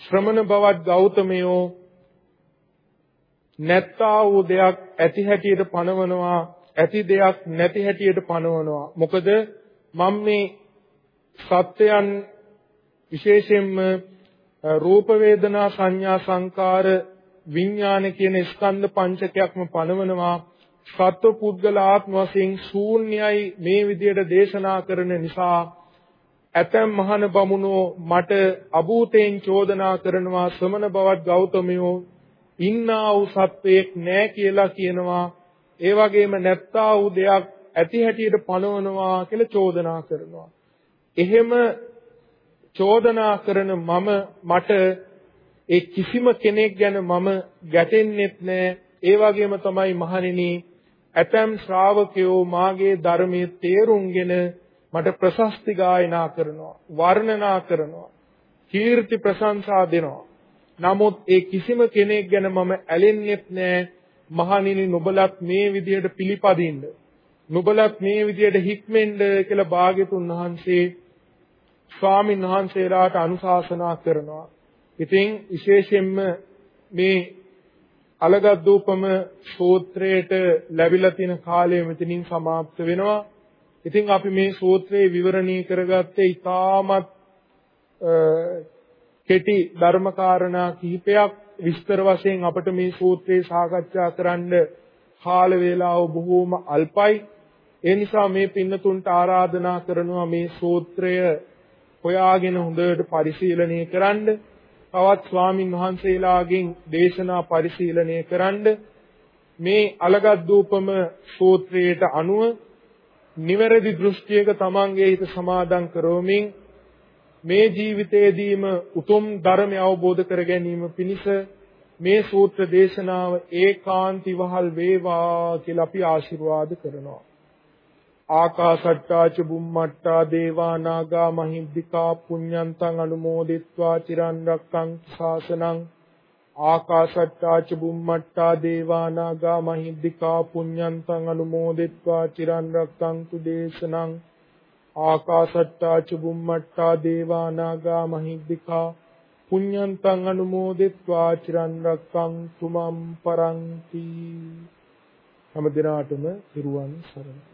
ශ්‍රමණ බවත් ගෞතමයෝ නැත්තා වූ දෙයක් ඇති හැටියට පනවනවා ඇති දෙයක් නැති හැටියට පනවනවා. මොකද මම මේ සත්‍යයන් විශේෂයෙන්ම රූප වේදනා සංඥා සංකාර විඥාන කියන ස්කන්ධ පංචකයක්ම පනවනවා. සත්ව පුද්ගල ආත්ම වශයෙන් ශූන්‍යයි මේ විදියට දේශනා කරන නිසා ඇතැම් මහන බමුණෝ මට අභූතෙන් චෝදනා කරනවා ශ්‍රමණ බවත් ගෞතමයෝ ඉන්නා වූ සත්වයක් නැහැ කියලා කියනවා. ඒ වගේම නැත්තා වූ දෙයක් ඇති හැටියට පනවනවා කියලා චෝදනා කරනවා. එහෙම චෝදනා කරන මම මට ඒ කිසිම කෙනෙක් ගැන මම ගැටෙන්නෙත් නෑ. ඒ වගේම තමයි මහණෙනි ඇතම් ශ්‍රාවකයෝ මාගේ ධර්මයේ තේරුම්ගෙන මට ප්‍රශස්ති ගායනා කරනවා, වර්ණනා කරනවා, කීර්ති ප්‍රශංසා දෙනවා. නමුත් ඒ කිසිම කෙනෙක් ගැන මම ඇලෙන්නෙත් නෑ. මහණෙනි නුඹලත් මේ විදිහට පිළිපදින්න. නුඹලත් මේ විදිහට හික්මෙන්න කියලා භාග්‍යතුන් වහන්සේ ස්වාමීන් වහන්සේලාට අනුශාසනා කරනවා. ඉතින් විශේෂයෙන්ම මේ අලගද්දූපම සූත්‍රයට ලැබිලා තියෙන කාලය මෙතනින් સમાપ્ત වෙනවා. ඉතින් අපි මේ සූත්‍රයේ විවරණී කරගත්තේ ඊටමත් කෙටි ධර්මකාරණා කිහිපයක් විස්තර වශයෙන් අපිට මේ සූත්‍රේ සාකච්ඡා කරන්න කාල වේලාව බොහෝම අල්පයි. ඒ නිසා මේ පින්නතුන්ට ආරාධනා කරනවා මේ සූත්‍රය හොයාගෙන හොඳට පරිශීලනය කරන්න. තවත් ස්වාමින් වහන්සේලාගෙන් දේශනා පරිශීලනය කරන්ඩ මේ අලගද්දූපම සූත්‍රයට අනුව නිවැරදි දෘෂ්ටියක තමන්ගේ හිත සමාදන් කරවමින් මේ ජීවිතයේදීම උතුම් ධර්මය අවබෝධ කර ගැනීම පිණිස මේ සූත්‍ර දේශනාව ඒකාන්ති වහල් වේවා කියලා අපි ආශිර්වාද කරනවා. ආකාශට්ටා ච බුම්මට්ටා දේවා නාග මහිද්దికා පුඤ්ඤන්තං අනුමෝදිත්වා චිරන් රැක්කං ශාසනං ආකාශට්ටා ච බුම්මට්ටා දේවා නාග මහිද්దికා පුඤ්ඤන්තං අනුමෝදිත්වා චිරන් රැක්කං දේශනං ආකාශට්ටා ච බුම්මට්ටා දේවා නාග මහිද්దికා පුඤ්ඤන්තං අනුමෝදිත්වා චිරන් රැක්කං තුමන් පරන්ති හැම දිනාටම පිරුවන් සරණයි